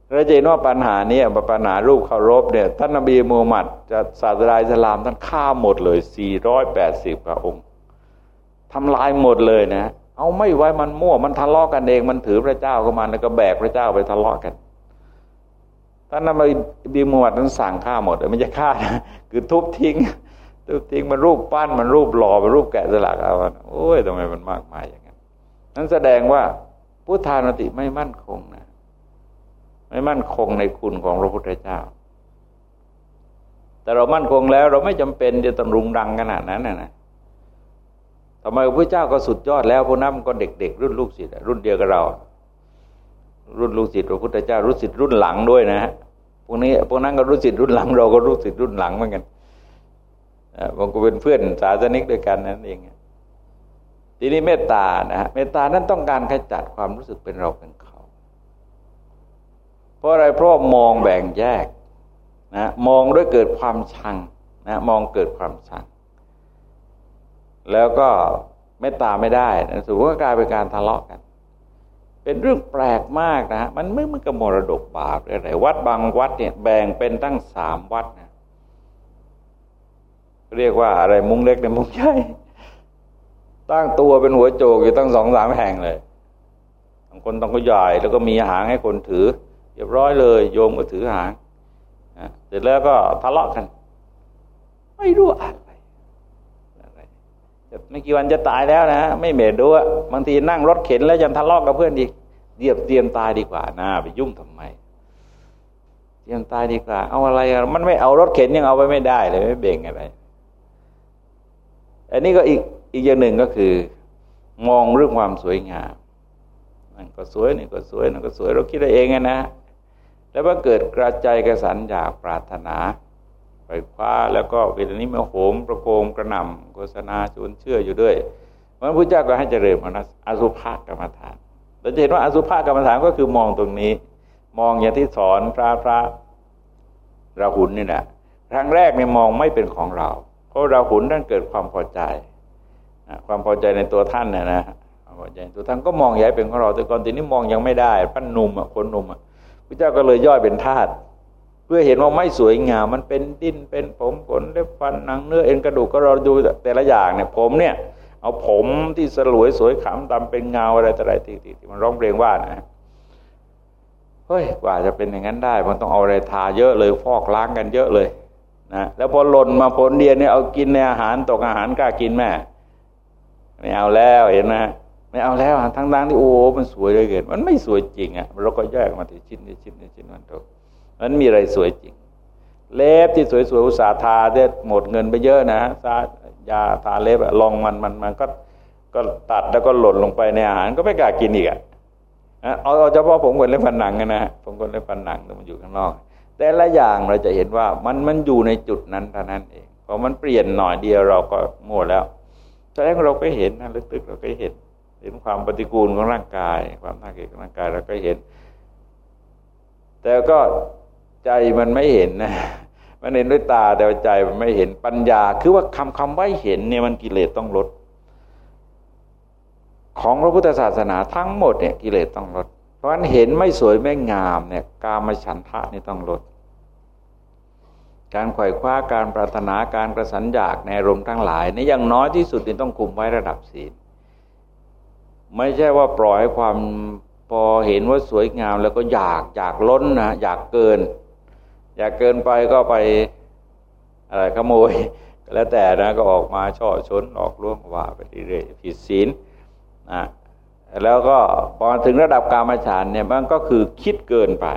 เราจะเห็นว่าปัญหานี้ปัญหารูปเคารพเนี่ยท่านนบีมูฮัมมัดจะศาสดาอิสลามท่านฆ่าหมดเลย 480พระองค์ทำลายหมดเลยนะ เอาไม่ไว้มันมั่ว มันทะเลาะกันเอง มันถือพระเจ้าเข้ามาแล้วก็แบกพระเจ้าไปทะเลาะกันท่านนบีมูฮัมมัดนั้นสั่งฆ่าหมดไม่ใช่ฆ่านะคือทุบทิ้ง ทุบทิ้งมันรูปปั้นมันรูปหล่อมันรูปแกะสลักเอาโอ้ยทำไมมันมากมายอย่างนั้นนั้นแสดงว่าพุทธานติไม่มั่นคงนะ ไม่มั่นคงในคุณของพระพุทธเจ้า แต่เรามั่นคงแล้ว เราไม่จำเป็นจะต้องรุงดังขนาดนั้นนะ ทำไมพระเจ้าก็สุดยอดแล้วพวกนั้นก็เด็กๆรุ่นลูกศิษย์รุ่นเดียวกับเรา รุ่นลูกศิษย์พระพุทธเจ้ารุ่นศิษย์รุ่นหลังด้วยนะฮะพวกนี้พวกนั้นก็รุ่นศิษย์รุ่นหลัง เราก็รุ่นศิษย์รุ่นหลังเหมือนกันบางคนเป็นเพื่อนศาสนิกด้วยกันนั่นเองทีนี้เมตตานะฮะเมตตานั้นต้องการขจัดความรู้สึกเป็นเราเป็นเขา เพราะอะไรเพราะมองแบ่งแยกนะมองด้วยเกิดความชังนะมองเกิดความชัง แล้วก็เมตตาไม่ได้นสุก็กลายเป็นการทะเลาะกัน เป็นเรื่องแปลกมากนะฮะมันไม่เหมือนกับมรดกบาปอะไรวัดบางวัดเนี่ยแบ่งเป็นตั้งสามวัดนะเรียกว่าอะไรมุ้งเล็กในมุ้งใหญ่ตั้งตัวเป็นหัวโจกอยู่ตั้งสองสามแห่งเลยบางคนต้องก็ใหญ่แล้วก็มีหางให้คนถือเรียบร้อยเลย โยมก็ถือหางเสร็จแล้วก็ทะเลาะกัน ไม่รู้อะไร ไม่กี่วันจะตายแล้วนะไม่เหม็นด้วยบางทีนั่งรถเข็นแล้วยังทะเลาะกับเพื่อนอีกเดียบเตรียมตายดีกว่านะไปยุ่งทำไมเตรียมตายดีกว่า เอาอะไรมันไม่เอารถเข็นยังเอาไปไม่ได้เลยไม่เบ่งอะไร อันนี้ก็อีกอีกอย่างหนึ่งก็คือ มองเรื่องความสวยงามนั่นก็สวยนี่ก็สวยนั่นก็สวยเราคิดเองนะแล้วว่าเกิดกระจายกระสันอยากปรารถนา ไปคว้าแล้วก็เวลานี้มาโหมประโคมกระหน่ำโฆษณาชวนเชื่ออยู่ด้วยเพราะพระเจ้าก็ให้เจริญมนอสุภกรรมฐานเราจะเห็นว่าอสุภกรรมฐานก็คือมองตรงนี้ มองอย่างที่สอนพระพระราหุลนี่แหละครั้งแรกเนี่ยมองไม่เป็นของเรา เพราะราหุลท่านเกิดความพอใจความพอใจในตัวท่านนะนะความพอใจตัวท่านก็มองใหญ่เป็นของเรา แต่ก่อนทีนี้มองยังไม่ได้ปั้นนุ่มอะคนนุ่มอะพระเจ้าก็เลยย่อยเป็นธาตุ เพื่อเห็นว่าไม่สวยงาม มันเป็นดินเป็นผมขนเล็บฟันหนังเนื้อเอ็นกระดูกก็เราดูแต่ละอย่างเนี่ย ผมเนี่ย เอาผมที่สลวยสวยขำดำเป็นเงาอะไรต่ออะไรที่ที่มันร้องเพลงว่านะเฮ้ยกว่าจะเป็นอย่างนั้นได้ มันต้องเอาอะไรทาเยอะเลยฟอกล้างกันเยอะเลยนะแล้วพอหล่นมาผลเดียนเนี่ยเอากินในอาหารตกอาหารกล้ากินแม่ไม่เอาแล้วเห็นไหมไม่เอาแล้วทั้งๆที่โอ้ มันสวยเลยเกินมันไม่สวยจริงอะเราก็แยกมาทีชิ้นนี้ชิ้นนี้ชิ้นนั้นตัว มันมีอะไรสวยจริง เล็บที่สวยๆอุตสาทาเด็ดหมดเงินไปเยอะนะซายาทาเล็บลองมันมันมันก็ก็ตัดแล้วก็หล่นลงไปในอาหารก็ไม่กล้ากินอีกอะเอาเอาเฉพาะผมคนเล็บฟันหนังนะฮะผมคนเล็บฟันหนังมันอยู่ข้างนอก แต่ละอย่างเราจะเห็นว่ามันมันอยู่ในจุดนั้นเท่านั้นเองพอมันเปลี่ยนหน่อยเดียวเราก็หมดแล้วแสดงเราก็เห็นนะลึกๆเราก็เห็น เห็นความปฏิกูลของร่างกาย ความน่าเกลียดของร่างกายเราก็เห็น แต่ก็ ใจมันไม่เห็นนะมันเห็นด้วยตาแต่ใจมันไม่เห็นปัญญา คือว่าคำคำว่าเห็นเนี่ยมันกิเลสต้องลด ของพระพุทธศาสนาทั้งหมดเนี่ยกิเลสต้องลด เพราะฉะนั้นเห็นไม่สวยไม่งามเนี่ยกามฉันทะนี่ต้องลด การไขว่คว้าการปรารถนาการกระสันอยากในอารมณ์ทั้งหลายในอย่างน้อยที่สุดนี่ต้องคุมไว้ระดับศีลไม่ใช่ว่าปล่อยให้ความพอเห็นว่าสวยงามแล้วก็อยากอยากล้นนะอยากเกิน อยากเกินไปก็ไปอะไรขโมย แล้วแต่นะก็ออกมาช่อชนออกล่วงว่าไปเรื่อยผิดศีลนะแล้วก็พอถึงระดับกามฉันเนี่ยมันก็คือคิดเกินไป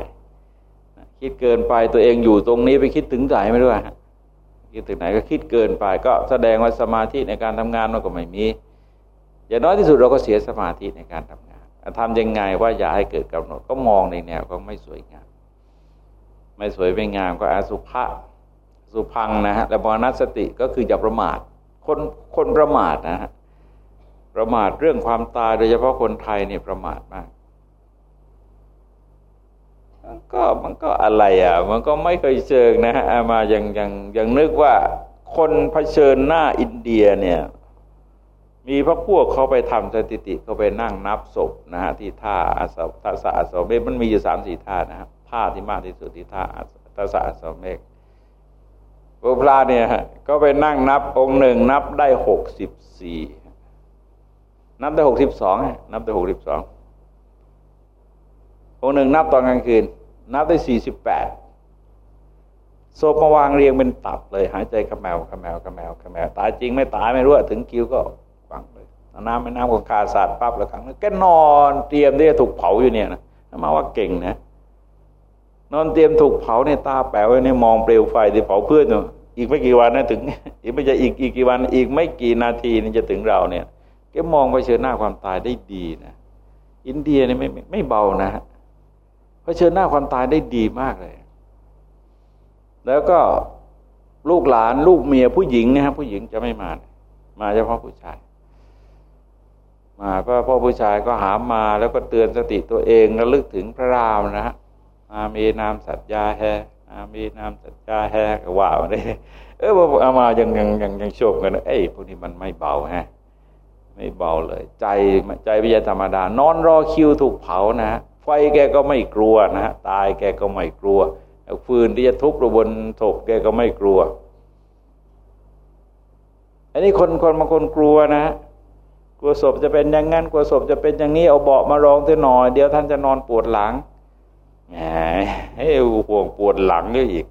คิดเกินไปตัวเองอยู่ตรงนี้ไปคิดถึงไหนไม่รู้คิดถึงไหนก็คิดเกินไป ก็แสดงว่าสมาธิในการทำงานมันก็ไม่มีอย่างน้อยที่สุดเราก็เสียสมาธิในการทำงานทำยังไงว่าอย่าให้เกิดกำหนดก็มองในแนวก็ไม่สวยงาม ไม่สวยไม่งามก็อาสุภะสุพังนะฮะแต่บอนัสติก็คืออย่าประมาท คนคนประมาทนะฮะประมาทเรื่องความตายโดยเฉพาะคนไทยเนี่ยประมาทมากก็มันก็อะไรอะ มันก็ไม่เคยเจอนะฮะมาอยังอยังอยังนึกว่าคนเผชิญหน้าอินเดียเนี่ย มีพระพวกเขาไปทำสถิติเขาไปนั่งนับศพนะฮะที่ท่าอาสท่าสะอาสเมฆมันมีอยู่สามสี่ท่านะครับ ท่าที่มากที่สุดที่ท่าท่าสะอาสเมฆพระพระเนี่ยก็ไปนั่งนับองค์หนึ่งนับได้หกสิบสี่นับได้หกสิบสองนับได้หกสิบสององค์หนึ่งนับตอนกลางคืน นับได้สี่สิบแปดศพมาวางเรียงเป็นตับเลย หายใจขมแมวขมแมวขมแมวขมแมวตายจริงไม่ตายไม่รู้ถึงคิวก็ฟังเลยน้ำไม่น้ำของคาศาสตร์ปั๊บแล้วครั้งนึงแกนอนเตรียมที่จะถูกเผาอยู่เนี่ยนะมาว่าเก่งนะ นอนเตรียมถูกเผาเนี่ยตาแป๋วเนี่ยมองเปลวไฟที่เผาเพื่อนะอีกไม่กี่วันนะถึงอีกไม่จะอีกอีกกี่วันอีกไม่กี่นาทีนี่จะถึงเราเนี่ยแกมองไปเชิญหน้าความตายได้ดีนะอินเดียเนี่ยไม่ไม่เบานะเผชิญหน้าความตายได้ดีมากเลย แล้วก็ลูกหลานลูกเมียผู้หญิงนะครับผู้หญิงจะไม่มา มาเฉพาะผู้ชาย มาก็พ่อผู้ชายก็หามมาแล้วก็เตือนสติตัวเองระลึกถึงพระรามนะฮะ อามีนามสัจยาแฮอามีนามสัจยาแฮก็ว่ามาได้เออเอามายังยังยังยังโชคกันเอ้ยพวกนี้มันไม่เบาฮะไม่เบาเลย ใจใจวิญญาธรรมดา นอนรอคิวถูกเผานะไฟแกก็ไม่กลัวนะฮะตายแกก็ไม่กลัวฟืนที่จะทุบระบนถกแกก็ไม่กลัว อันนี้คนคนบางคนกลัวนะกลัวศพจะเป็นอย่างนั้นกลัวศพจะเป็นอย่างนี้เอาเบาะมารองเท่หน่อย เดี๋ยวท่านจะนอนปวดหลัง แหมให้ห่วงปวดหลังก็อีก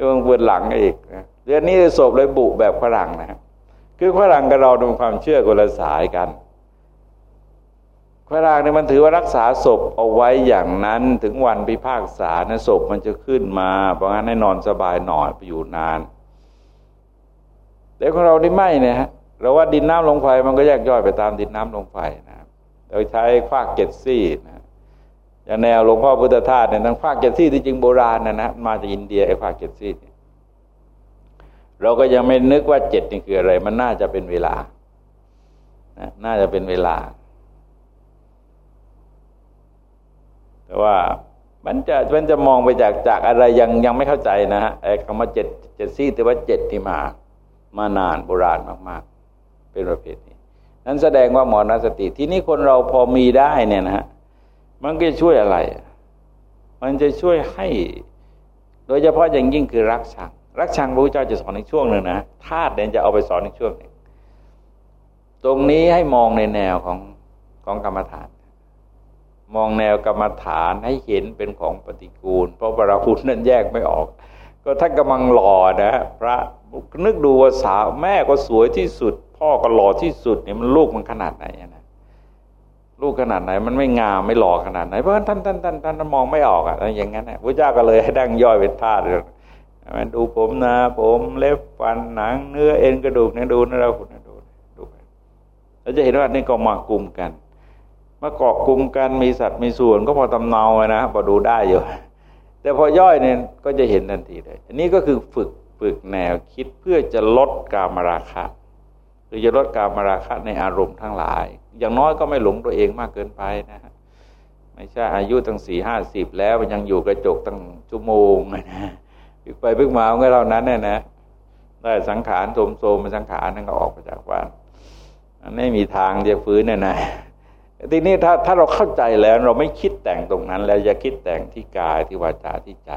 ห่วงปวดหลังก็อีกเดือนนี้ศพเลยบุแบบฝรั่งนะคือฝรั่งกับเราดูความเชื่อคนละสายกันพระรางเนี่ยมันถือว่ารักษาศพเอาไว้อย่างนั้นถึงวันพิพากษานะศพมันจะขึ้นมา เพราะงั้นให้นอนสบายหน่อยไปอยู่นาน แต่ของเรานี่ไม่เนี่ยฮะเราว่าดินน้ำลงไฟมันก็แยกย่อยไปตามดินน้ำลงไฟนะเราใช้ควักเกตซี่นะ อย่างแนวหลวงพ่อพุทธทาสเนี่ยทั้งควักเกตซี่ที่จริงโบราณนะนะมาจากอินเดียไอ้ควักเกตซี่เราก็ยังไม่นึกว่าเจ็ดนี่คืออะไร มันน่าจะเป็นเวลาน่าจะเป็นเวลา แต่ว่ามันจะมันจะมองไปจากจากอะไรยังยังไม่เข้าใจนะฮะไอ้คำว่าเจ็ดเจ็ดซี่แต่ว่าเจ็ดที่มามานานโบราณมากๆ เป็นประเภทนี้ นั้นแสดงว่าหมอนสติ ที่นี้คนเราพอมีได้เนี่ยนะฮะ มันก็จะช่วยอะไร มันจะช่วยให้ โดยเฉพาะอย่างยิ่งคือรักชัง รักชังพระพุทธเจ้าจะสอนในช่วงหนึ่งนะธาตุเนี่ยจะเอาไปสอนในช่วงหนึ่งตรงนี้ให้มองในแนวของของกรรมฐาน มองแนวกรรมฐานให้เห็นเป็นของปฏิกูล เพราะพระพุทธนั้นแยกไม่ออก ก็ท่านกำลังหล่อนะพระนึกดูว่าสาวแม่ก็สวยที่สุด พ่อก็หล่อที่สุดเนี่ยมันลูกมันขนาดไหนนะ ลูกขนาดไหน มันไม่งามไม่หล่อขนาดไหนเพราะท่านท่านท่านท่านมองไม่ออกอะอย่างนั้นนะพระเจ้าก็เลยให้ดั้งย่อยเป็นธาตุมันดูผมนะ ผมเล็บฟันหนัง เนื้อเอ็นกระดูกเนี่ยดูนะเราคุณดูดูเราจะเห็นว่านี่ก็มากลุ่มกันมาเกาะกลุ่มกันมีสัตว์มีส่วนก็พอตำเนาไนะพอดูได้อยู่แต่พอย่อยเนี่ยก็จะเห็นทันทีเลย อันนี้ก็คือฝึกฝึกแนวคิดเพื่อจะลดกามราคะ หรือจะลดกามราคะในอารมณ์ทั้งหลาย อย่างน้อยก็ไม่หลงตัวเองมากเกินไปนะฮะไม่ใช่อายุตั้งสี่ห้าสิบแล้วมันยังอยู่กระจกตั้งชั่วโมงนะพึกไปพึกมาเมื่อเรานั้นเนี่ยนะ ได้สังขารโสมโสมมันสังขารนั่นก็ออกมาจากบ้านไม่มีทางจะฟื้นเนี่ยนะทีนี้ถ้าถ้าเราเข้าใจแล้วเราไม่คิดแต่งตรงนั้น แล้วจะคิดแต่งที่กายที่วาจาที่ใจ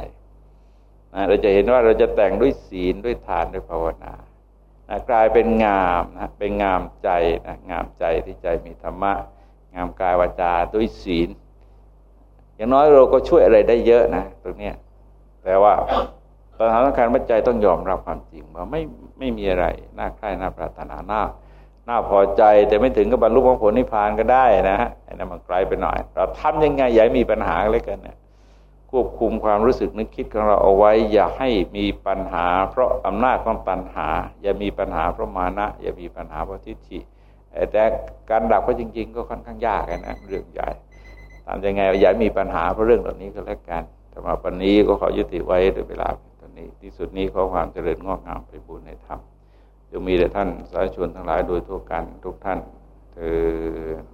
นะเราจะเห็นว่าเราจะแต่งด้วยศีลด้วยทานด้วยภาวนา นะกลายเป็นงามนะเป็นงามใจนะงามใจที่ใจมีธรรมะ งามกายวาจาด้วยศีล อย่างน้อยเราก็ช่วยอะไรได้เยอะนะตรงนี้แต่ว่าปัญหาสำคัญว่าใจต้องยอมรับความจริงว่าไม่ไม่มีอะไรน่าใคร่น่าปรารถนาน่าน่าพอใจแต่ไม่ถึงกับบรรลุผลนิพพานก็ได้นะฮะไอ้นั่นมันไกลไปหน่อย เราทำยังไงอย่ามีปัญหาเลยกันเนี่ย ควบคุมความรู้สึกนึกคิดของเราเอาไว้ อย่าให้มีปัญหา เพราะอำนาจของปัญหา อย่ามีปัญหาเพราะมานะ อย่ามีปัญหาเพราะทิฏฐิแต่การดับก็จริง ๆ ก็ค่อนข้างยากนะเรื่องใหญ่ทำยังไงอย่ามีปัญหาเพราะเรื่องเหล่านี้ก็แล้วกันแต่มาปันนี้ก็ขอยุติไว้โดยเวลาตอนนี้ ที่สุดนี้ขอความเจริญงอกงามไปบุญในธรรมจะมีแต่ท่านสาธุชนทั้งหลายโดยทั่วกันทุกท่านเธอ